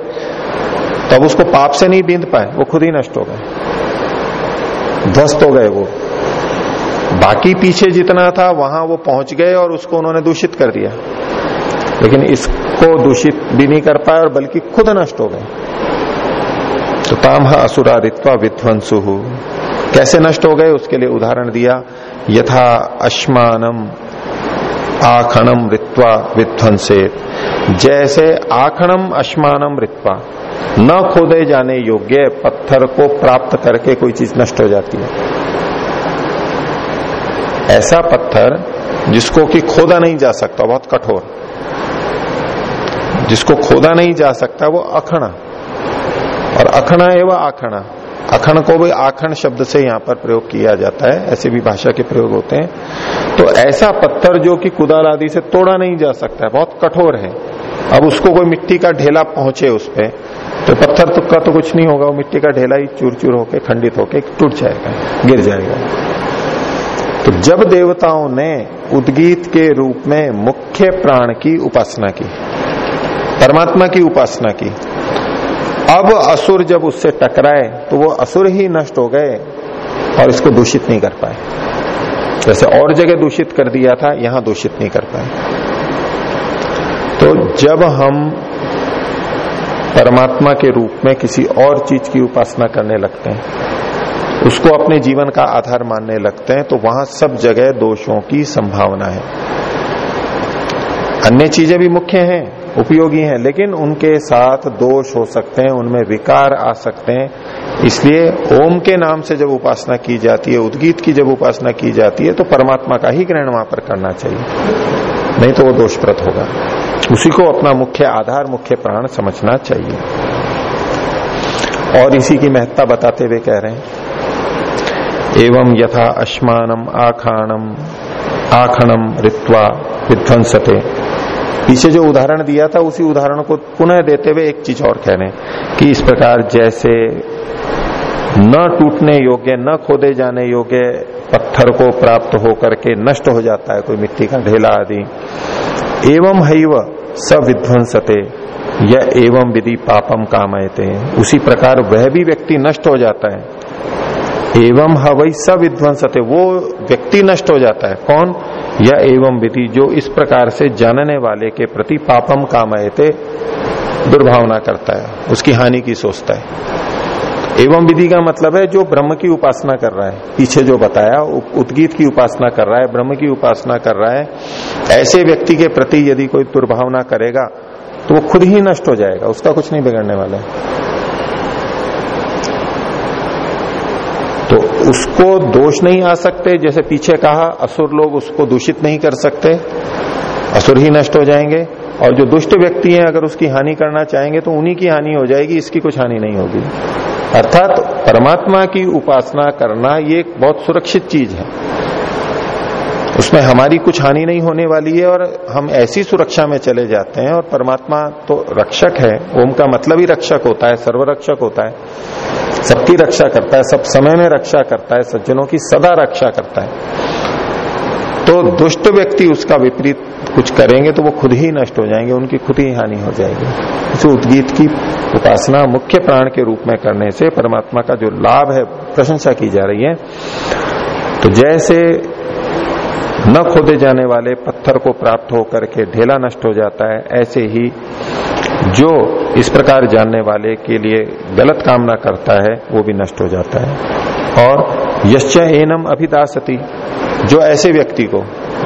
तब उसको पाप से नहीं बींद पाए, वो खुद ही नष्ट हो गए। ध्वस्त हो गए वो। बाकी पीछे जितना था, वहाँ वो पहुँच गए और उसको उन्होंने दूषित कर दिया। लेकिन इसको दूषित भी नहीं कर पाए और बल्कि खुद नष्ट हो गए। तो ताम असुरा रित्वा विध्वंसु कैसे नष्ट हो गए उसके लिए उदाहरण दिया, यथा अश्मानम आखणम रित्वा विध्वंसे। जैसे आखणम अश्मानम रित्वा न खोदे जाने योग्य पत्थर को प्राप्त करके कोई चीज़ नष्ट हो जाती है। ऐसा पत्थर जिसको कि खोदा नहीं जा सकता, बहुत कठोर। जिसको खोदा नहीं जा सकता वो अखणा। और अखणा एवं आखणा। अखण को भी आखंड शब्द से यहाँ पर प्रयोग किया जाता है, ऐसे भी भाषा के प्रयोग होते हैं। तो ऐसा पत्थर जो कि कुदाल आदि से तोड़ा नहीं जा सकता है, बहुत कठोर है। अब उसको कोई मिट्टी का ढेला पहुँचे उस पर तो पत्थर तो का तो कुछ नहीं होगा, वो मिट्टी का ढेला ही चूर चूर होके, खंडित होके टूट जाएगा, गिर जाएगा। तो जब देवताओं ने उद्गीत के रूप में मुख्य प्राण की उपासना की, परमात्मा की उपासना की अब असुर जब उससे टकराए तो वो असुर ही नष्ट हो गए और इसको दूषित नहीं कर पाए। जैसे और जगह दूषित कर दिया था, यहाँ दूषित नहीं कर पाए। तो जब हम परमात्मा के रूप में किसी और चीज़ की उपासना करने लगते हैं, उसको अपने जीवन का आधार मानने लगते हैं तो वहाँ सब जगह दोषों की संभावना है। अन्य चीज़ें भी मुख्य हैं। उपयोगी हैं, लेकिन उनके साथ दोष हो सकते हैं, उनमें विकार आ सकते हैं। इसलिए ओम के नाम से जब उपासना की जाती है, उद्गीत की जब उपासना की जाती है तो परमात्मा का ही ग्रहण वहाँ पर करना चाहिए। नहीं तो वो दोषप्रद होगा। उसी को अपना मुख्य आधार, मुख्य प्राण समझना चाहिए। और इसी की महत्ता बताते हुए कह रहे हैं, एवं यथा अश्मानम, आखाणम, आखणम रित्वा विध्वंसते। पीछे जो उदाहरण दिया था, उसी उदाहरण को पुनः देते हुए एक चीज़ और कह रहे कि इस प्रकार जैसे न टूटने योग्य, न खोदे जाने योग्य पत्थर को प्राप्त होकर के नष्ट हो जाता है, कोई मिट्टी का ढेला आदि। एवं हैव सविध्वंसते, या एवं विधि पापम कामयते। उसी प्रकार वह भी व्यक्ति नष्ट हो जाता है। एवं हवई सविध्वंसते वो व्यक्ति नष्ट हो जाता है। कौन? या एवं विधि, जो इस प्रकार से जानने वाले के प्रति पापम कामयते दुर्भावना करता है, उसकी हानि की सोचता है। एवं विधि का मतलब है, जो ब्रह्म की उपासना कर रहा है, पीछे जो बताया उद्गीत की उपासना कर रहा है, ब्रह्म की उपासना कर रहा है, ऐसे व्यक्ति के प्रति यदि कोई दुर्भावना करेगा तो वो खुद ही नष्ट हो जाएगा, उसका कुछ नहीं बिगड़ने वाला है तो उसको दोष नहीं आ सकते। जैसे पीछे कहा, असुर लोग उसको दूषित नहीं कर सकते। असुर ही नष्ट हो जाएँगे। और जो दुष्ट व्यक्ति हैं, अगर उसकी हानि करना चाहेंगे तो उन्हीं की हानि हो जाएगी, इसकी कुछ हानि नहीं होगी। अर्थात, परमात्मा की उपासना करना, ये एक बहुत सुरक्षित चीज़ है। उसमें हमारी कुछ हानि नहीं होने वाली है और हम ऐसी सुरक्षा में चले जाते हैं और परमात्मा तो रक्षक है, ओम का मतलब ही रक्षक होता है, सर्वरक्षक होता है। सबकी रक्षा करता है, सब समय में रक्षा करता है, सज्जनों की सदा रक्षा करता है। तो दुष्ट व्यक्ति उसका विपरीत कुछ करेंगे तो वो खुद ही नष्ट हो जाएँगे, उनकी खुद ही हानि हो जाएगी। इस उद्गीत की उपासना मुख्य प्राण के रूप में करने से परमात्मा का जो लाभ है, प्रशंसा की जा रही है। तो जैसे न खोदे जाने वाले पत्थर को प्राप्त होकर के ढेला नष्ट हो जाता है, ऐसे ही जो इस प्रकार जानने वाले के लिए गलत कामना करता है, वो भी नष्ट हो जाता है। और यश्च एनम अभिदासती, जो ऐसे व्यक्ति को,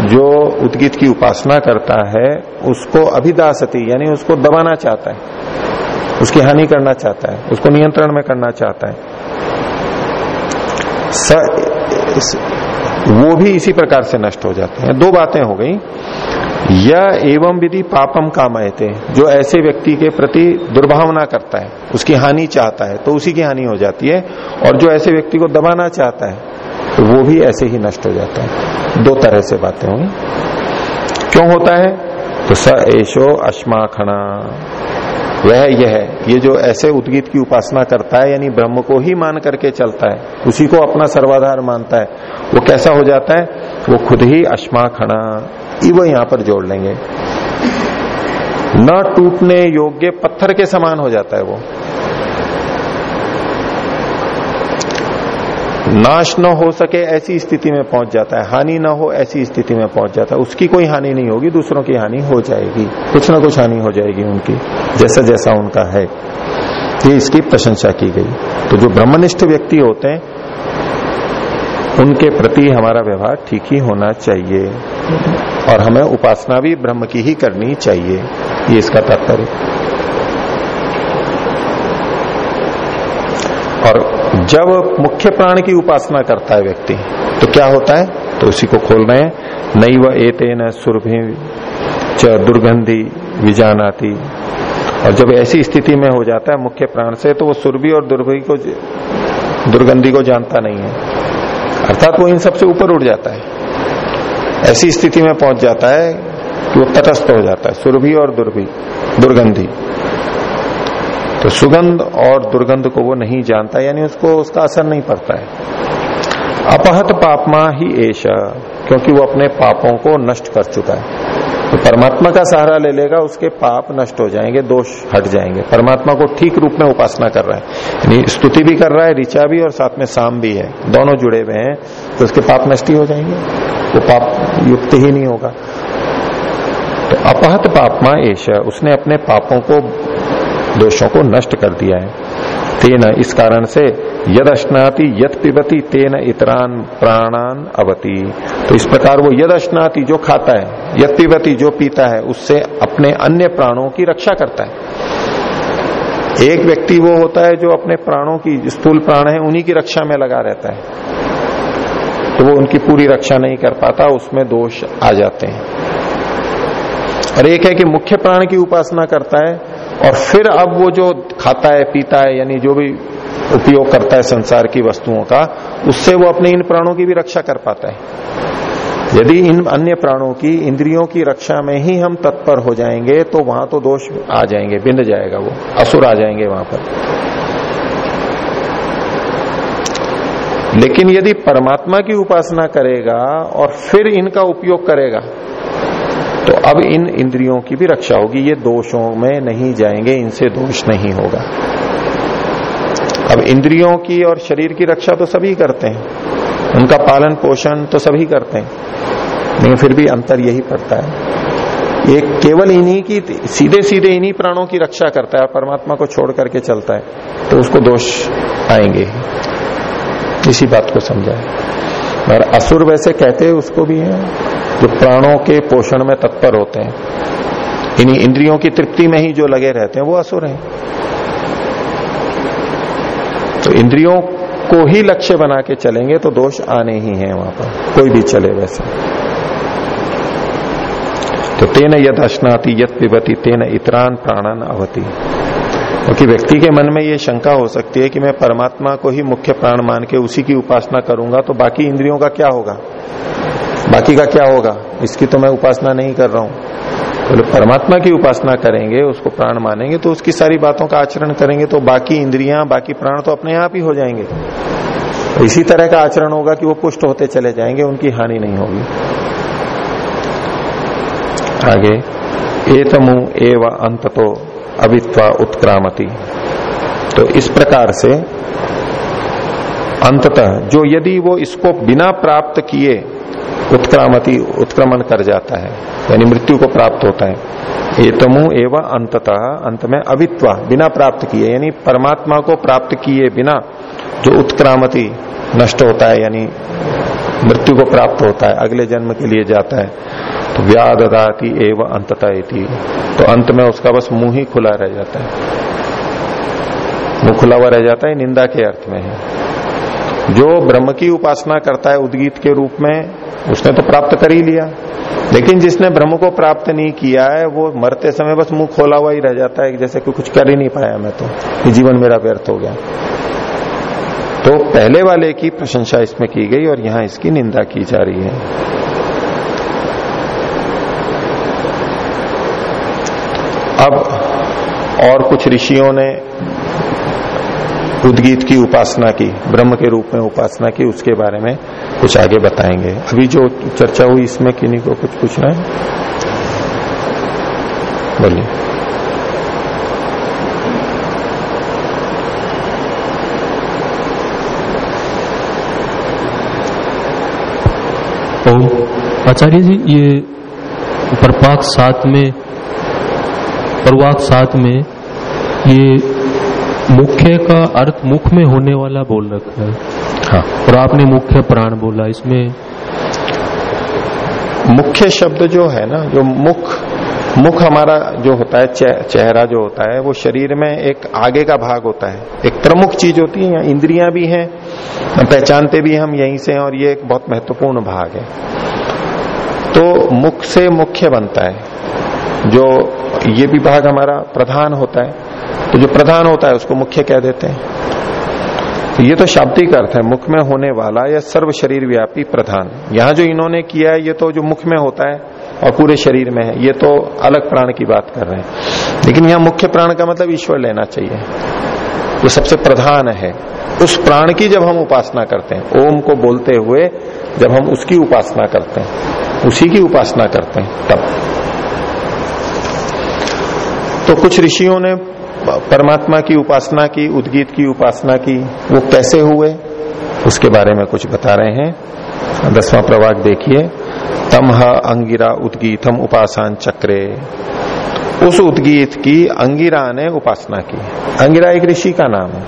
जो उदगित की उपासना करता है, उसको अभिदासती, यानी उसको दबाना चाहता है, उसकी हानि करना चाहता है, उसको नियंत्रण में करना चाहता है। स वो भी इसी प्रकार से नष्ट हो जाते हैं। दो बातें हो गई। यह एवं विधि पापम काम कामयते, जो ऐसे व्यक्ति के प्रति दुर्भावना करता है, उसकी हानि चाहता है तो उसी की हानि हो जाती है, और जो ऐसे व्यक्ति को दबाना चाहता है तो वो भी ऐसे ही नष्ट हो जाता है। दो तरह से बातें हुई क्यों होता है? तो स एशो अश्माखणा। वह यह है, ये जो ऐसे उद्गीत की उपासना करता है, यानी ब्रह्म को ही मान करके चलता है, उसी को अपना सर्वाधार मानता है, वो कैसा हो जाता है? वो खुद ही अश्मा खड़ा वो यहाँ पर जोड़ लेंगे। न टूटने योग्य पत्थर के समान हो जाता है वो। नाश न हो सके ऐसी स्थिति में पहुँच जाता है। हानि न हो ऐसी स्थिति में पहुँच जाता है। उसकी कोई हानि नहीं होगी, दूसरों की हानि हो जाएगी। कुछ ना कुछ हानि हो जाएगी उनकी, जैसा जैसा उनका है। ये इसकी प्रशंसा की गई। तो जो ब्रह्मनिष्ठ व्यक्ति होते हैं, उनके प्रति हमारा व्यवहार ठीक ही होना चाहिए। और हमें उपासना भी ब्रह्म की ही करनी चाहिए। ये इसका तात्पर्य। और जब मुख्य प्राण की उपासना करता है व्यक्ति तो क्या होता है? तो उसी को खोल रहे हैं। नई व एते न सुरभि च दुर्गंधी विजानाती। और जब ऐसी स्थिति में हो जाता है मुख्य प्राण से तो वो सुरभि और दुर्भि को दुर्गंधी को जानता नहीं है। अर्थात वो इन सबसे ऊपर उठ जाता है। ऐसी स्थिति में पहुँच जाता है कि वो तटस्थ हो जाता है, सुरभि और दुर्भी, दुर्गंधी। तो सुगंध और दुर्गंध को वो नहीं जानता, यानी उसको उसका असर नहीं पड़ता है। अपहत पापमा ही ऐसा क्योंकि वो अपने पापों को नष्ट कर चुका है। तो परमात्मा का सहारा ले लेगा, उसके पाप नष्ट हो जाएँगे, दोष हट जाएँगे। परमात्मा को ठीक रूप में उपासना कर रहा है। यानी स्तुति भी कर रहा है, ऋचा भी और साथ में साम भी है। दोनों जुड़े हुए हैं तो उसके पाप नष्ट ही हो जाएँगे। वो पाप युक्त ही नहीं होगा। तो अपहत पापमा एश उसने अपने पापों को दोषों को नष्ट कर दिया है। तेन इस कारण से यद अश्नाति यद पिबती तेन इतरान प्राणान अवती। तो इस प्रकार वो यद अश्नाति जो खाता है यद पिबती जो पीता है, उससे अपने अन्य प्राणों की रक्षा करता है। एक व्यक्ति वो होता है जो अपने प्राणों की स्थूल प्राण है, उन्हीं की रक्षा में लगा रहता है। तो वो उनकी पूरी रक्षा नहीं कर पाता, उसमें दोष आ जाते हैं। और एक है कि मुख्य प्राण की उपासना करता है और फिर अब वो जो खाता है, पीता है, यानी जो भी उपयोग करता है संसार की वस्तुओं का, उससे वो अपने इन प्राणों की भी रक्षा कर पाता है। यदि इन अन्य प्राणों की, इंद्रियों की रक्षा में ही हम तत्पर हो जाएँगे तो वहाँ तो दोष आ जाएँगे, बिंद जाएगा वो, असुर आ जाएँगे वहाँ पर। लेकिन यदि परमात्मा की उपासना करेगा और फिर इनका उपयोग करेगा तो अब इन इंद्रियों की भी रक्षा होगी। ये दोषों में नहीं जाएँगे, इनसे दोष नहीं होगा। अब इंद्रियों की और शरीर की रक्षा तो सभी करते हैं। उनका पालन पोषण तो सभी करते हैं। लेकिन फिर भी अंतर यही पड़ता है। ये केवल इन्हीं की सीधे सीधे इन्हीं प्राणों की रक्षा करता है। परमात्मा को छोड़ करके चलता है। तो उसको दोष आएँगे इसी बात को समझाए। और असुर वैसे कहते उसको भी है, जो प्राणों के पोषण में तत्पर होते हैं। इन्हीं इंद्रियों की तृप्ति में ही जो लगे रहते हैं, वो असुर हैं। तो इंद्रियों को ही लक्ष्य बना के चलेंगे तो दोष आने ही हैं वहाँ पर। कोई भी चले वैसे। तो तेन यद अश्नाति यद पिबती तेन इतरान प्राणन अवती। क्योंकि तो व्यक्ति के मन में ये शंका हो सकती है कि मैं परमात्मा को ही मुख्य प्राण मान के उसी की उपासना करूँगा तो बाकी इंद्रियों का क्या होगा? बाकी का क्या होगा? इसकी तो मैं उपासना नहीं कर रहा हूँ। तो परमात्मा की उपासना करेंगे, उसको प्राण मानेंगे तो उसकी सारी बातों का आचरण करेंगे तो बाकी इंद्रियाँ, बाकी प्राण तो अपने आप ही हो जाएँगे। तो इसी तरह का आचरण होगा कि वो पुष्ट होते चले जाएँगे, उनकी हानि नहीं होगी। आगे, एतमु एव अंत तो अवित्वा उत्क्रामती। तो इस प्रकार से अंततः जो यदि वो इसको बिना प्राप्त किए उत्क्रामती, उत्क्रमण कर जाता है, यानी मृत्यु को प्राप्त होता है, एतमु एवं अंततः, अंत में अवित्वा, बिना प्राप्त किए, यानी परमात्मा को प्राप्त किए बिना जो उत्क्रामती नष्ट होता है, यानी मृत्यु को प्राप्त होता है, अगले जन्म के लिए जाता है तो व्यादाती एवं अंतता तो अंत में उसका बस मुँह ही खुला रह जाता है। मुँह खुला हुआ रह जाता है, निंदा के अर्थ में है। जो ब्रह्म की उपासना करता है उद्गीत के रूप में, उसने तो प्राप्त कर ही लिया। लेकिन जिसने ब्रह्म को प्राप्त नहीं किया है, वो मरते समय बस मुँह खोला हुआ ही रह जाता है जैसे कि कुछ कर ही नहीं पाया मैं तो। जीवन मेरा व्यर्थ हो गया। तो पहले वाले की प्रशंसा इसमें की गई और यहाँ इसकी निंदा की जा रही है। अब और कुछ ऋषियों ने उद्गीत की उपासना की, ब्रह्म के रूप में उपासना की, उसके बारे में कुछ आगे बताएँगे। अभी जो चर्चा हुई इसमें किन्हीं को कुछ पूछना है? बोलिए। आचार्य जी, ये प्रपाक सात में प्रवाक सात में ये मुख्य का अर्थ मुख में होने वाला बोल रखा है। हाँ। और आपने मुख्य प्राण बोला इसमें मुख्य शब्द जो है ना जो मुख मुख हमारा जो होता है चेहरा जो होता है वो शरीर में एक आगे का भाग होता है। एक प्रमुख चीज़ होती है यहाँ इंद्रियाँ भी हैं पहचानते भी हम यहीं से हैं और ये एक बहुत महत्वपूर्ण भाग है। तो मुख से मुख्य बनता है। जो ये भी भाग हमारा प्रधान होता है तो जो प्रधान होता है उसको मुख्य कह देते हैं। तो ये तो शाब्दिक अर्थ है, मुख में होने वाला या सर्व शरीर व्यापी प्रधान। यहाँ जो इन्होंने किया है, ये तो जो मुख में होता है और पूरे शरीर में है, ये तो अलग प्राण की बात कर रहे हैं। लेकिन यहाँ मुख्य प्राण का मतलब ईश्वर लेना चाहिए। जो सबसे प्रधान है। उस प्राण की जब हम उपासना करते हैं, ओम को बोलते हुए जब हम उसकी उपासना करते हैं, उसी की उपासना करते हैं, तब। तो कुछ ऋषियों ने परमात्मा की उपासना की, उद्गीत की, उपासना की, वो कैसे हुए, उसके बारे में कुछ बता रहे हैं। दसवां प्रभाग देखिए। तमह अंगिरा उद्गीतम उपासन चक्रे। उस उद्गीत की अंगिरा ने उपासना की। अंगिरा एक ऋषि का नाम है।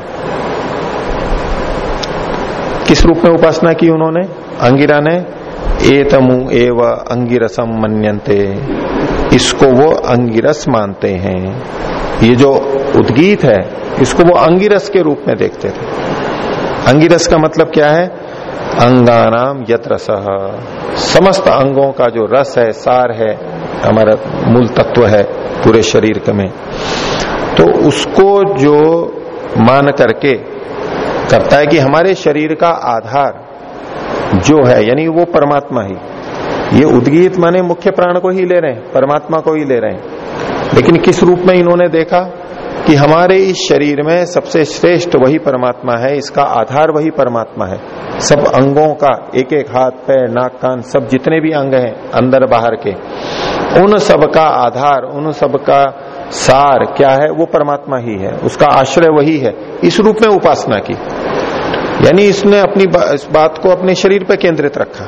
किस रूप में उपासना की उन्होंने? अंगिरा ने, एतमु एव अंगिरसम मनते इसको वो अंगिरस मानते हैं। ये जो उद्गीत है, इसको वो अंगिरस के रूप में देखते थे। अंगिरस का मतलब क्या है? अंगानाम यत रस समस्त अंगों का जो रस है, सार है, हमारा मूल तत्व है पूरे शरीर के में। तो उसको जो मान करके करता है कि हमारे शरीर का आधार जो है, यानी वो परमात्मा ही। ये उद्गीत माने मुख्य प्राण को ही ले रहे हैं परमात्मा को ही ले रहे हैं। लेकिन किस रूप में इन्होंने देखा कि हमारे इस शरीर में सबसे श्रेष्ठ वही परमात्मा है इसका आधार वही परमात्मा है। सब अंगों का एक एक हाथ पैर नाक कान सब जितने भी अंग हैं अंदर बाहर के उन सब का आधार उन सब का सार क्या है वो परमात्मा ही है। उसका आश्रय वही है। इस रूप में उपासना की। यानी इसने अपनी बा, इस बात को अपने शरीर पर केंद्रित रखा।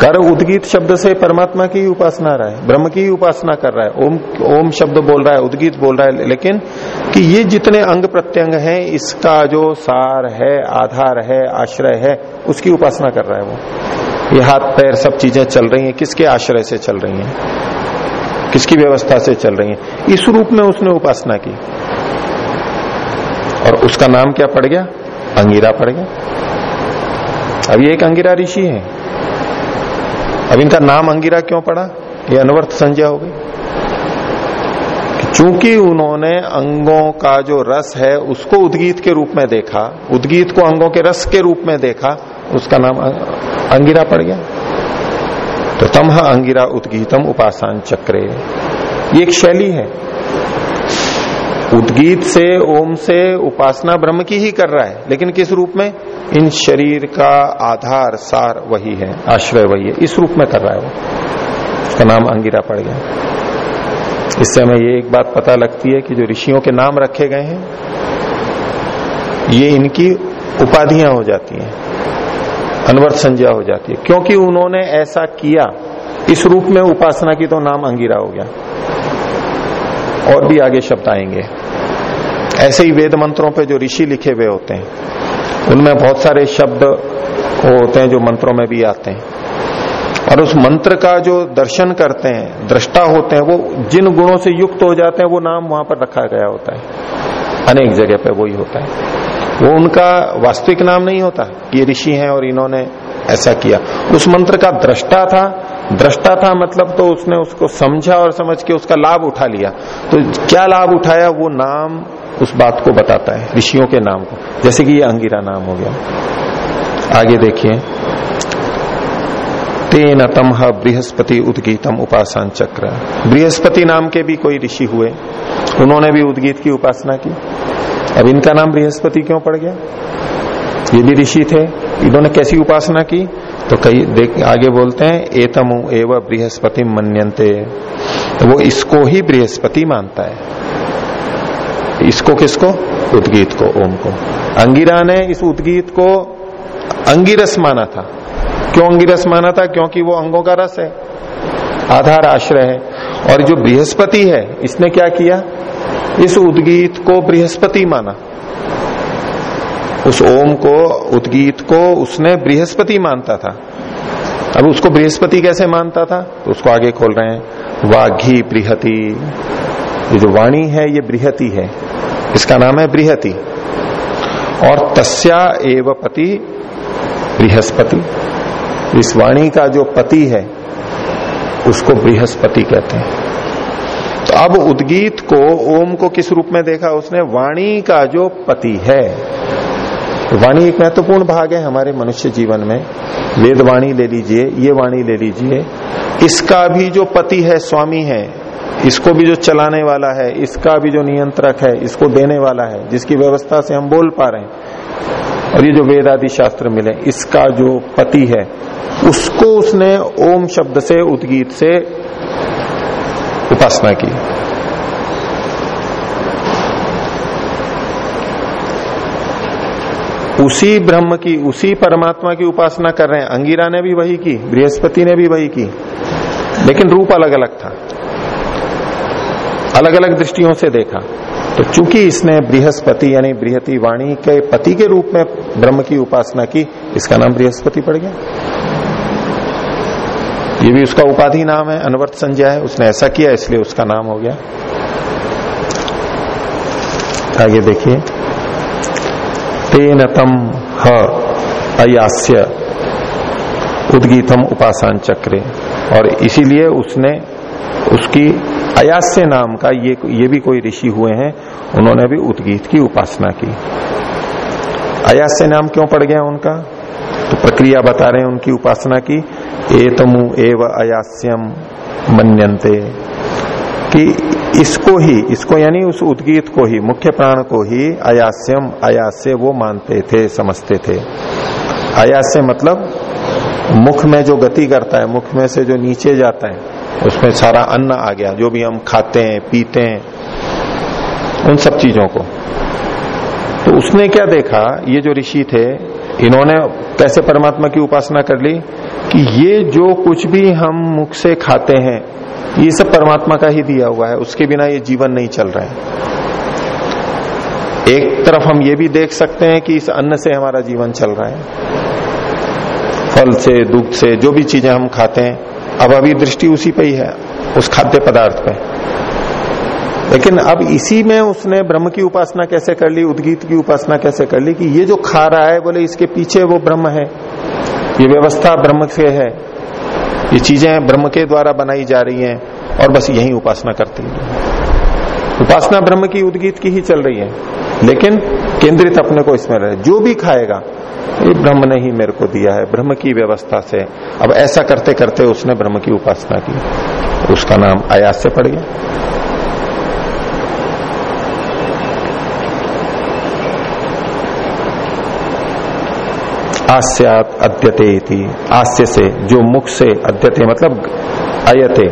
कर उद्गीत शब्द से परमात्मा की उपासना रहा है, ब्रह्म की उपासना कर रहा है, ओम ओम शब्द बोल रहा है, उद्गीत बोल रहा है, लेकिन कि ये जितने अंग प्रत्यंग हैं, इसका जो सार है, आधार है, आश्रय है, उसकी उपासना कर रहा है वो। ये हाथ, पैर सब चीज़ें चल रही हैं, किसके आश्रय से चल रही हैं? किसकी व्यवस्था से चल रही हैं? इस रूप में उसने उपासना की। और उसका नाम क्या पड़ गया? अंगीरा पड़ गया। अब ये एक अंगिरा ऋषि है। अब इनका नाम अंगिरा क्यों पड़ा? ये अनवर्थ संज्ञा हो गई। चूँकि उन्होंने अंगों का जो रस है, उसको उद्गीत के रूप में देखा, उद्गीत को अंगों के रस के रूप में देखा, उसका नाम अंगिरा पड़ गया। तो तमह अंगिरा उद्गीतम उपासन चक्रे। ये एक शैली है। उद्गीत से, ओम से, उपासना ब्रह्म की ही कर रहा है। लेकिन किस रूप में? इन शरीर का आधार, सार वही है, आश्रय वही है। इस रूप में कर रहा है वो। उसका नाम अंगिरा पड़ गया। इससे हमें ये एक बात पता लगती है कि जो ऋषियों के नाम रखे गए हैं, ये इनकी उपाधियाँ हो जाती हैं अनवर्त संज्ञा हो जाती है। क्योंकि उन्होंने ऐसा किया, इस रूप में उपासना की तो नाम अंगिरा हो गया। और भी आगे शब्द आएँगे। ऐसे ही वेद मंत्रों पे जो ऋषि लिखे हुए होते हैं, उनमें बहुत सारे शब्द वो होते हैं जो मंत्रों में भी आते हैं। और उस मंत्र का जो दर्शन करते हैं, दृष्टा होते हैं, वो जिन गुणों से युक्त हो जाते हैं, वो नाम वहाँ पर रखा गया होता है। अनेक जगह पे वही होता है। वो उनका वास्तविक नाम नहीं होता, ये ऋषि हैं और इन्होंने ऐसा किया। उस मंत्र का दृष्टा था दृष्टा था मतलब तो उसने उसको समझा और समझ के उसका लाभ उठा लिया। तो क्या लाभ उठाया? वो नाम उस बात को बताता है, ऋषियों के नाम को। जैसे कि ये अंगिरा नाम हो गया। आगे देखिए। तेन तम बृहस्पति उद्गीतम उपासन चक्र। बृहस्पति नाम के भी कोई ऋषि हुए। उन्होंने भी उद्गीत की, उपासना की। अब इनका नाम बृहस्पति क्यों पड़ गया? ये भी ऋषि थे। इन्होंने कैसी उपासना की? तो कई देख, आगे बोलते हैं, एतमु एव बृहस्पति मनते वो इसको ही बृहस्पति मानता है। इसको किसको? उदगीत को, ओम को। अंगिरा ने इस उदगीत को अंगिरस माना था। क्यों अंगिरस माना था? क्योंकि वो अंगों का रस है, आधार आश्रय है। और जो बृहस्पति है, इसने क्या किया? इस उदगीत को बृहस्पति माना। उस ओम को, उदगीत को उसने बृहस्पति मानता था। अब उसको बृहस्पति कैसे मानता था? तो उसको आगे खोल रहे हैं। वाघी बृहति। ये जो वाणी है, ये बृहति है। इसका नाम है बृहति। और तस्या एव पति बृहस्पति। इस वाणी का जो पति है, उसको बृहस्पति कहते हैं। तो अब उद्गीत को, ओम को किस रूप में देखा उसने? वाणी का जो पति है। वाणी एक महत्वपूर्ण भाग है हमारे मनुष्य जीवन में। वेद वाणी ले लीजिए, ये वाणी ले लीजिए। इसका भी जो पति है, स्वामी है इसको भी जो चलाने वाला है, इसका भी जो नियंत्रक है, इसको देने वाला है, जिसकी व्यवस्था से हम बोल पा रहे हैं। और ये जो वेद आदि शास्त्र मिले, इसका जो पति है, उसको उसने ओम शब्द से, उद्गीत से उपासना की। उसी ब्रह्म की, उसी परमात्मा की उपासना कर रहे हैं। अंगिरा ने भी वही की, बृहस्पति ने भी वही की। लेकिन रूप अलग अलग था। अलग अलग दृष्टियों से देखा। तो चूँकि इसने बृहस्पति यानी बृहति वाणी के पति के रूप में ब्रह्म की उपासना की, इसका नाम बृहस्पति पड़ गया। ये भी उसका उपाधि नाम है, अनवर्त संज्ञा है, उसने ऐसा किया, इसलिए उसका नाम हो गया। आगे देखिए। तेन तम ह अयास्य उदगीतम उपासन चक्रे और इसीलिए उसने उसकी अयास्य नाम का ये ये भी कोई ऋषि हुए हैं, उन्होंने भी उदगीत की उपासना की। अयास्य नाम क्यों पड़ गया उनका? तो प्रक्रिया बता रहे हैं उनकी उपासना की, एतमु एव अयास्यम मनते कि इसको ही, इसको यानी उस उद्गीत को ही, मुख्य प्राण को ही अयास्यम अयास्य वो मानते थे, समझते थे। अयास्य मतलब मुख में जो गति करता है, मुख में से जो नीचे जाता है उसमें सारा अन्न आ गया, जो भी हम खाते हैं, पीते हैं, उन सब चीज़ों को। तो उसने क्या देखा, ये जो ऋषि थे, इन्होंने कैसे परमात्मा की उपासना कर ली कि ये जो कुछ भी हम मुख से खाते हैं, ये सब परमात्मा का ही दिया हुआ है, उसके बिना ये जीवन नहीं चल रहा है। एक तरफ़ हम ये भी देख सकते हैं कि इस अन्न से हमारा जीवन चल रहा है। फल से दुग्ध से, जो भी चीज़ें हम खाते हैं अब अभी दृष्टि उसी पे ही है, उस खाद्य पदार्थ पे। लेकिन अब इसी में उसने ब्रह्म की उपासना कैसे कर ली, उद्गीत की उपासना कैसे कर ली कि ये जो खा रहा है, बोले इसके पीछे वो ब्रह्म है। ये व्यवस्था ब्रह्म से है। ये चीज़ें ब्रह्म के द्वारा बनाई जा रही हैं और बस यही उपासना करती है। उपासना ब्रह्म की, उद्गीत की ही चल रही है। लेकिन केंद्रित अपने को इसमें रहे। जो भी खाएगा ये ब्रह्म ने ही मेरे को दिया है, ब्रह्म की व्यवस्था से। अब ऐसा करते करते उसने ब्रह्म की उपासना की। उसका नाम आयास से पड़ गया। आस्यात अद्यते थी आस्य से, जो मुख से अद्यते मतलब अयते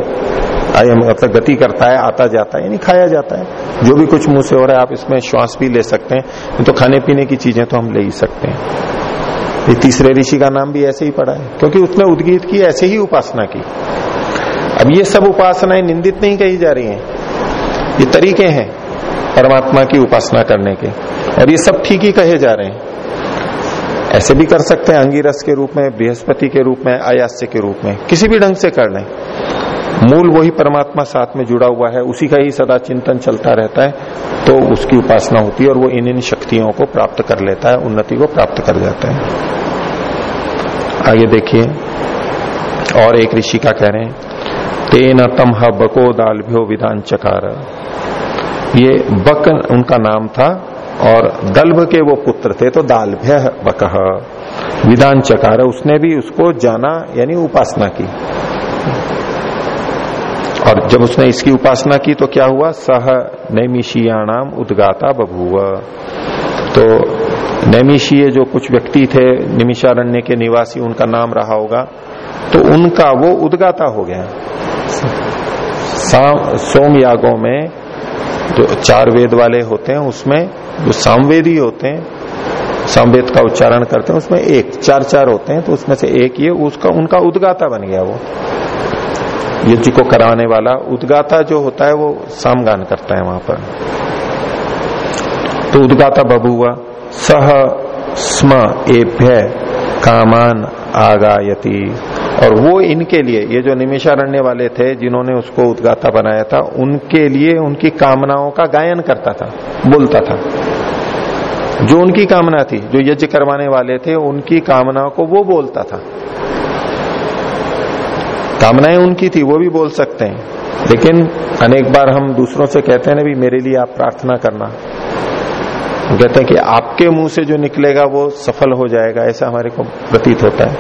अय मतलब गति करता है, आता जाता है, यानी खाया जाता है। जो भी कुछ मुँह से हो रहा है, आप इसमें श्वास भी ले सकते हैं। तो खाने पीने की चीज़ें तो हम ले ही सकते हैं। तीसरे ऋषि का नाम भी ऐसे ही पड़ा है, क्योंकि उसने उद्गीत की, ऐसे ही उपासना की। अब ये सब उपासनाएँ निंदित नहीं कही जा रही हैं। ये तरीके हैं परमात्मा की उपासना करने के, और ये सब ठीक ही कहे जा रहे हैं। ऐसे भी कर सकते हैं, अंगिरस के रूप में, बृहस्पति के रूप में अयास्य के रूप में, किसी भी ढंग से कर लें। मूल वही परमात्मा साथ में जुड़ा हुआ है, उसी का ही सदा चिंतन चलता रहता है तो उसकी उपासना होती है, और वो इन इन शक्तियों को प्राप्त कर लेता है, उन्नति को प्राप्त कर जाता है। आगे देखिए। और एक ऋषि का कह रहे हैं, तेन तम बको दालभ्यो विधान चकार। ये बक उनका नाम था, और दल्भ के वो पुत्र थे तो दालभ्य बक। विधान चकार, उसने भी उसको जाना, यानी उपासना की। और जब उसने इसकी उपासना की तो क्या हुआ? सह नैमिशियाणाम उदगाता बभुव। तो नैमिशीय जो कुछ व्यक्ति थे, निमिषारण्य के निवासी, उनका नाम रहा होगा। तो उनका वो उदगाता हो गया। सोम यागों में जो चार वेद वाले होते हैं, उसमें जो सामवेदी होते हैं, सामवेद का उच्चारण करते हैं, उसमें एक, चार चार होते हैं तो उसमें से एक ये, उसका, उनका उदगाता बन गया वो। यज्ञ को कराने वाला उदगाता जो होता है, वो सामगान करता है वहाँ पर। तो उदगाता बबुआ सह स्म एभ्य कामान आगायती। और वो इनके लिए, ये जो निमिषारण्य वाले थे, जिन्होंने उसको उद्गाता बनाया था, उनके लिए उनकी कामनाओं का गायन करता था, बोलता था। जो उनकी कामना थी, जो यज्ञ करवाने वाले थे, उनकी कामनाओं को वो बोलता था। कामनाएँ उनकी थी, वो भी बोल सकते हैं। लेकिन अनेक बार हम दूसरों से कहते हैं ना, भी मेरे लिए आप प्रार्थना करना। कहते हैं कि आपके मुँह से जो निकलेगा वो सफल हो जाएगा, ऐसा हमारे को प्रतीत होता है।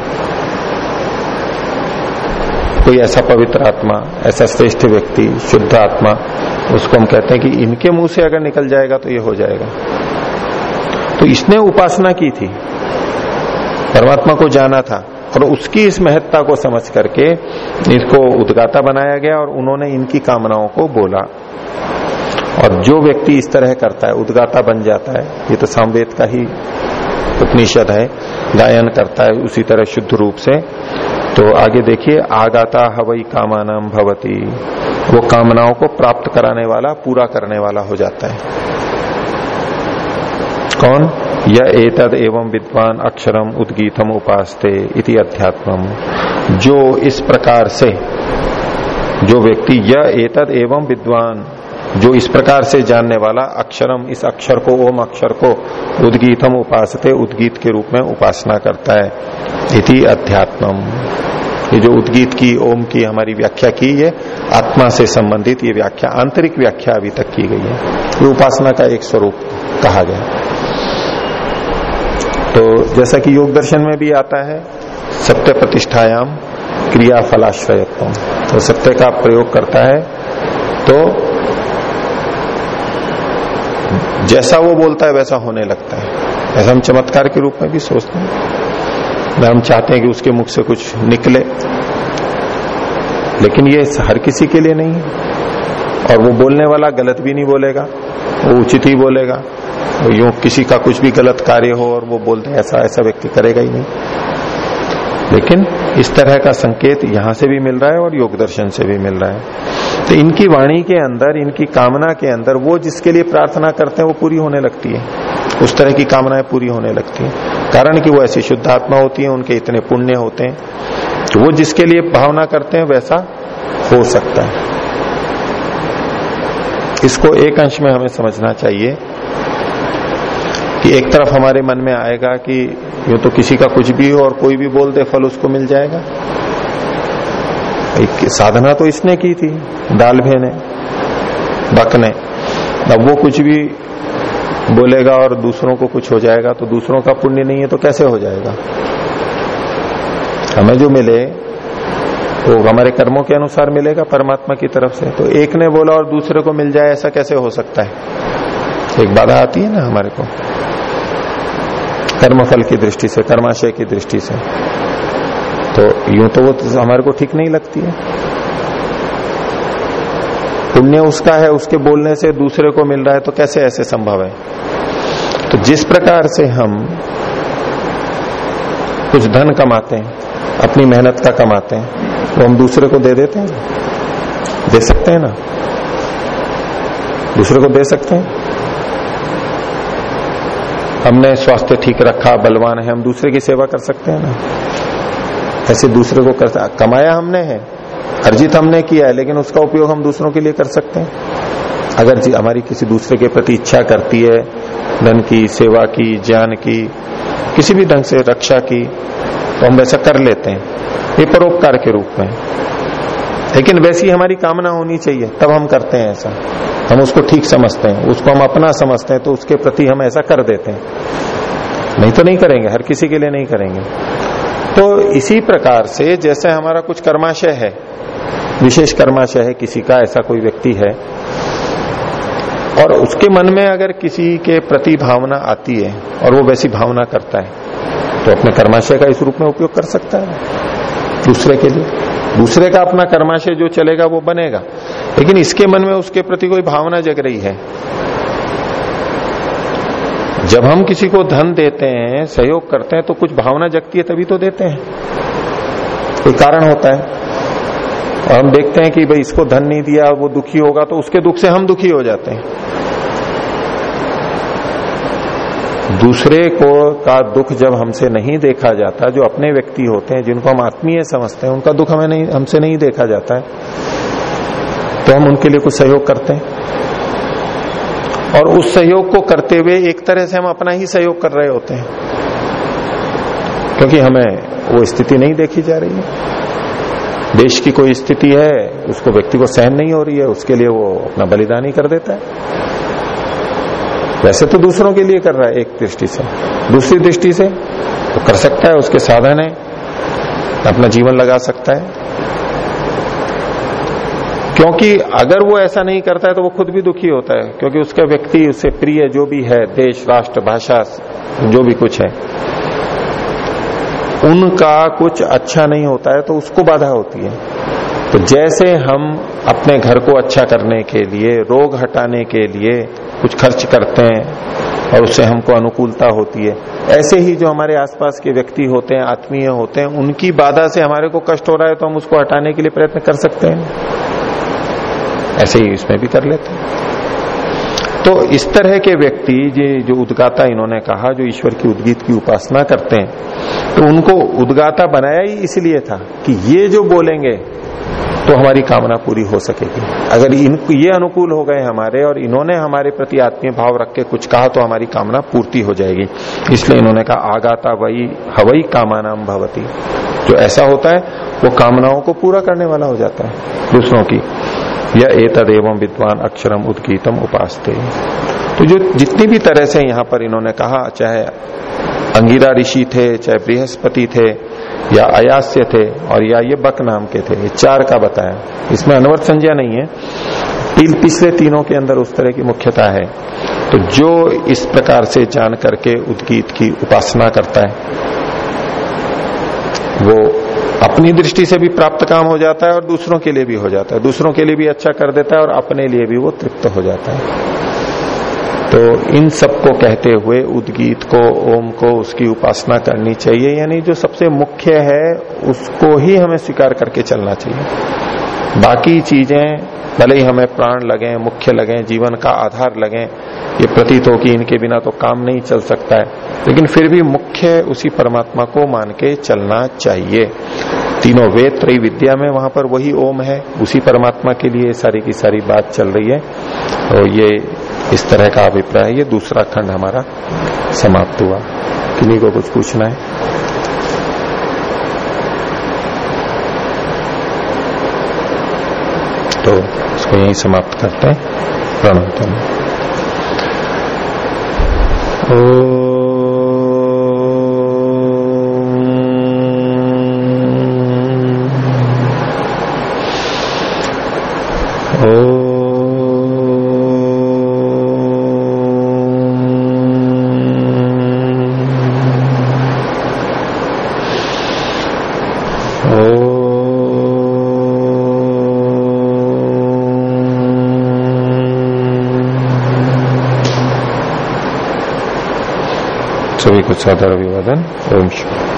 कोई ऐसा पवित्र आत्मा, ऐसा श्रेष्ठ व्यक्ति, शुद्ध आत्मा, उसको हम कहते हैं कि इनके मुँह से अगर निकल जाएगा तो ये हो जाएगा। तो इसने उपासना की थी, परमात्मा को जाना था, और उसकी इस महत्ता को समझ करके इसको उद्गाता बनाया गया और उन्होंने इनकी कामनाओं को बोला। और जो व्यक्ति इस तरह करता है, उद्गाता बन जाता है, ये तो सामवेद का ही उपनिषद है, गायन करता है उसी तरह शुद्ध रूप से। तो आगे देखिए, आगाता हवई कामानाम भवती। वो कामनाओं को प्राप्त कराने वाला, पूरा करने वाला हो जाता है। कौन? यह एतद एवं विद्वान अक्षरम उद्गीतम उपासते इति अध्यात्मम। जो इस प्रकार से, जो व्यक्ति यह एतद एवं विद्वान जो इस प्रकार से जानने वाला अक्षरम, इस अक्षर को, ओम अक्षर को उद्गीतम उपासते, उद्गीत के रूप में उपासना करता है। इति अध्यात्मम। ये जो उद्गीत की, ओम की हमारी व्याख्या की है आत्मा से संबंधित ये व्याख्या, आंतरिक व्याख्या अभी तक की गई है। ये उपासना का एक स्वरूप कहा गया। तो जैसा कि योग दर्शन में भी आता है, सत्य प्रतिष्ठायाम क्रिया फलाश्रयत्व तो सत्य का प्रयोग करता है तो जैसा वो बोलता है, वैसा होने लगता है। ऐसा हम चमत्कार के रूप में भी सोचते हैं। हम चाहते हैं कि उसके मुख से कुछ निकले। लेकिन ये हर किसी के लिए नहीं है। और वो बोलने वाला गलत भी नहीं बोलेगा, वो उचित ही बोलेगा। यूँ किसी का कुछ भी गलत कार्य हो और वो बोलते ऐसा ऐसा व्यक्ति करेगा ही नहीं। लेकिन इस तरह का संकेत यहाँ से भी मिल रहा है और योग दर्शन से भी मिल रहा है। तो इनकी वाणी के अंदर, इनकी कामना के अंदर, वो जिसके लिए प्रार्थना करते हैं, वो पूरी होने लगती है। उस तरह की कामनाएँ पूरी होने लगती है। कारण कि वो ऐसी शुद्ध आत्मा होती है, उनके इतने पुण्य होते हैं। तो वो जिसके लिए भावना करते हैं, वैसा हो सकता है। इसको एक अंश में हमें समझना चाहिए। कि एक तरफ़ हमारे मन में आएगा कि ये तो किसी का कुछ भी हो और कोई भी बोल दे, फल उसको मिल जाएगा। एक साधना तो इसने की थी दालभे ने बक ने अब वो कुछ भी बोलेगा और दूसरों को कुछ हो जाएगा तो दूसरों का पुण्य नहीं है तो कैसे हो जाएगा? हमें जो मिले, वो तो हमारे कर्मों के अनुसार मिलेगा परमात्मा की तरफ़ से। तो एक ने बोला और दूसरे को मिल जाए, ऐसा कैसे हो सकता है? एक बाधा आती है ना हमारे को। कर्मफल की दृष्टि से, कर्माशय की दृष्टि से। तो यूँ तो वो तो हमारे को ठीक नहीं लगती है। पुण्य उसका है, उसके बोलने से दूसरे को मिल रहा है तो कैसे ऐसे संभव है? तो जिस प्रकार से हम कुछ धन कमाते हैं, अपनी मेहनत का कमाते हैं तो हम दूसरे को दे देते हैं। दे सकते हैं ना? दूसरे को दे सकते हैं? हमने स्वास्थ्य ठीक रखा, बलवान है, हम दूसरे की सेवा कर सकते हैं ना? ऐसे दूसरे को कर, कमाया हमने है, अर्जित हमने किया है, लेकिन उसका उपयोग हम दूसरों के लिए कर सकते हैं। अगर हमारी किसी दूसरे के प्रति इच्छा करती है, धन की, सेवा की, ज्ञान की, किसी भी ढंग से रक्षा की तो हम वैसा कर लेते हैं, ये परोपकार के रूप में। लेकिन वैसी हमारी कामना होनी चाहिए, तब हम करते हैं ऐसा। हम उसको ठीक समझते हैं, उसको हम अपना समझते हैं तो उसके प्रति हम ऐसा कर देते हैं। नहीं तो नहीं करेंगे, हर किसी के लिए नहीं करेंगे। तो इसी प्रकार से जैसे हमारा कुछ कर्माशय है, विशेष कर्माशय है, किसी का ऐसा कोई व्यक्ति है, और उसके मन में अगर किसी के प्रति भावना आती है, और वो वैसी भावना करता है तो अपने कर्माशय का इस रूप में उपयोग कर सकता है, दूसरे के लिए। दूसरे का अपना कर्माशय जो चलेगा वो बनेगा। लेकिन इसके मन में उसके प्रति कोई भावना जग रही है। जब हम किसी को धन देते हैं, सहयोग करते हैं तो कुछ भावना जगती है तभी तो देते हैं। कोई कारण होता है। और हम देखते हैं कि भाई इसको धन नहीं दिया, वो दुखी होगा तो उसके दुख से हम दुखी हो जाते हैं। दूसरे को का दुख जब हमसे नहीं देखा जाता, जो अपने व्यक्ति होते हैं, जिनको हम आत्मीय समझते हैं, उनका दुख हमें नहीं, हमसे नहीं देखा जाता है। तो हम उनके लिए कुछ सहयोग करते हैं। और उस सहयोग को करते हुए एक तरह से हम अपना ही सहयोग कर रहे होते हैं। क्योंकि हमें वो स्थिति नहीं देखी जा रही है। देश की कोई स्थिति है, उसको व्यक्ति को सहन नहीं हो रही है, उसके लिए वो अपना बलिदान ही कर देता है। वैसे तो दूसरों के लिए कर रहा है, एक दृष्टि से। दूसरी दृष्टि से तो कर सकता है, उसके साधन है। अपना जीवन लगा सकता है। क्योंकि अगर वो ऐसा नहीं करता है तो वो खुद भी दुखी होता है, क्योंकि उसका व्यक्ति, उससे प्रिय जो भी है, देश, राष्ट्र, भाषा, जो भी कुछ है, उनका कुछ अच्छा नहीं होता है तो उसको बाधा होती है। तो जैसे हम अपने घर को अच्छा करने के लिए, रोग हटाने के लिए कुछ खर्च करते हैं और उससे हमको अनुकूलता होती है, ऐसे ही जो हमारे आसपास के व्यक्ति होते हैं, आत्मीय होते हैं, उनकी बाधा से हमारे को कष्ट हो रहा है तो हम उसको हटाने के लिए प्रयत्न कर सकते हैं। ऐसे ही इसमें भी कर लेते हैं। तो इस तरह के व्यक्ति, ये जो उद्गाता इन्होंने कहा, जो ईश्वर की उद्गीत की उपासना करते हैं तो उनको उद्गाता बनाया ही इसलिए था कि ये जो बोलेंगे तो हमारी कामना पूरी हो सकेगी। अगर इनको ये अनुकूल हो गए हमारे और इन्होंने हमारे प्रति आत्मीय भाव रख के कुछ कहा तो हमारी कामना पूर्ति हो जाएगी। इसलिए इन्होंने कहा, आगाता वही, हवई कामानाम भवती। जो ऐसा होता है, वो कामनाओं को पूरा करने वाला हो जाता है। दूसरों की, या एतद एवं विद्वान अक्षरम उदगीतम उपासते। तो जो जितनी भी तरह से यहाँ पर इन्होंने कहा, चाहे अंगिरा ऋषि थे, चाहे बृहस्पति थे या अयास्य थे और या ये बक नाम के थे, ये चार का बताया इसमें अनवर्त संज्ञा नहीं है। पिछले तीनों के अंदर उस तरह की मुख्यता है। तो जो इस प्रकार से जान करके उद्गीत की उपासना करता है, वो अपनी दृष्टि से भी प्राप्त काम हो जाता है और दूसरों के लिए भी हो जाता है। दूसरों के लिए भी अच्छा कर देता है और अपने लिए भी वो तृप्त हो जाता है। तो इन सबको कहते हुए उद्गीत को, ओम को, उसकी उपासना करनी चाहिए। यानी जो सबसे मुख्य है, उसको ही हमें स्वीकार करके चलना चाहिए। बाकी चीज़ें, भले ही हमें प्राण लगे, मुख्य लगे, जीवन का आधार लगे, ये प्रतीत हो कि इनके बिना तो काम नहीं चल सकता है। लेकिन फिर भी मुख्य उसी परमात्मा को मान के चलना चाहिए। तीनों वेद त्रय विद्या में वहाँ पर वही ओम है। उसी परमात्मा के लिए सारी की सारी बात चल रही है। तो ये इस तरह का अभिप्राय। ये दूसरा खंड हमारा समाप्त हुआ। किन्हीं को कुछ पूछना है? तो इसको यही समाप्त करते हैं। प्रणोतन ओ სარდარავილადან ომში.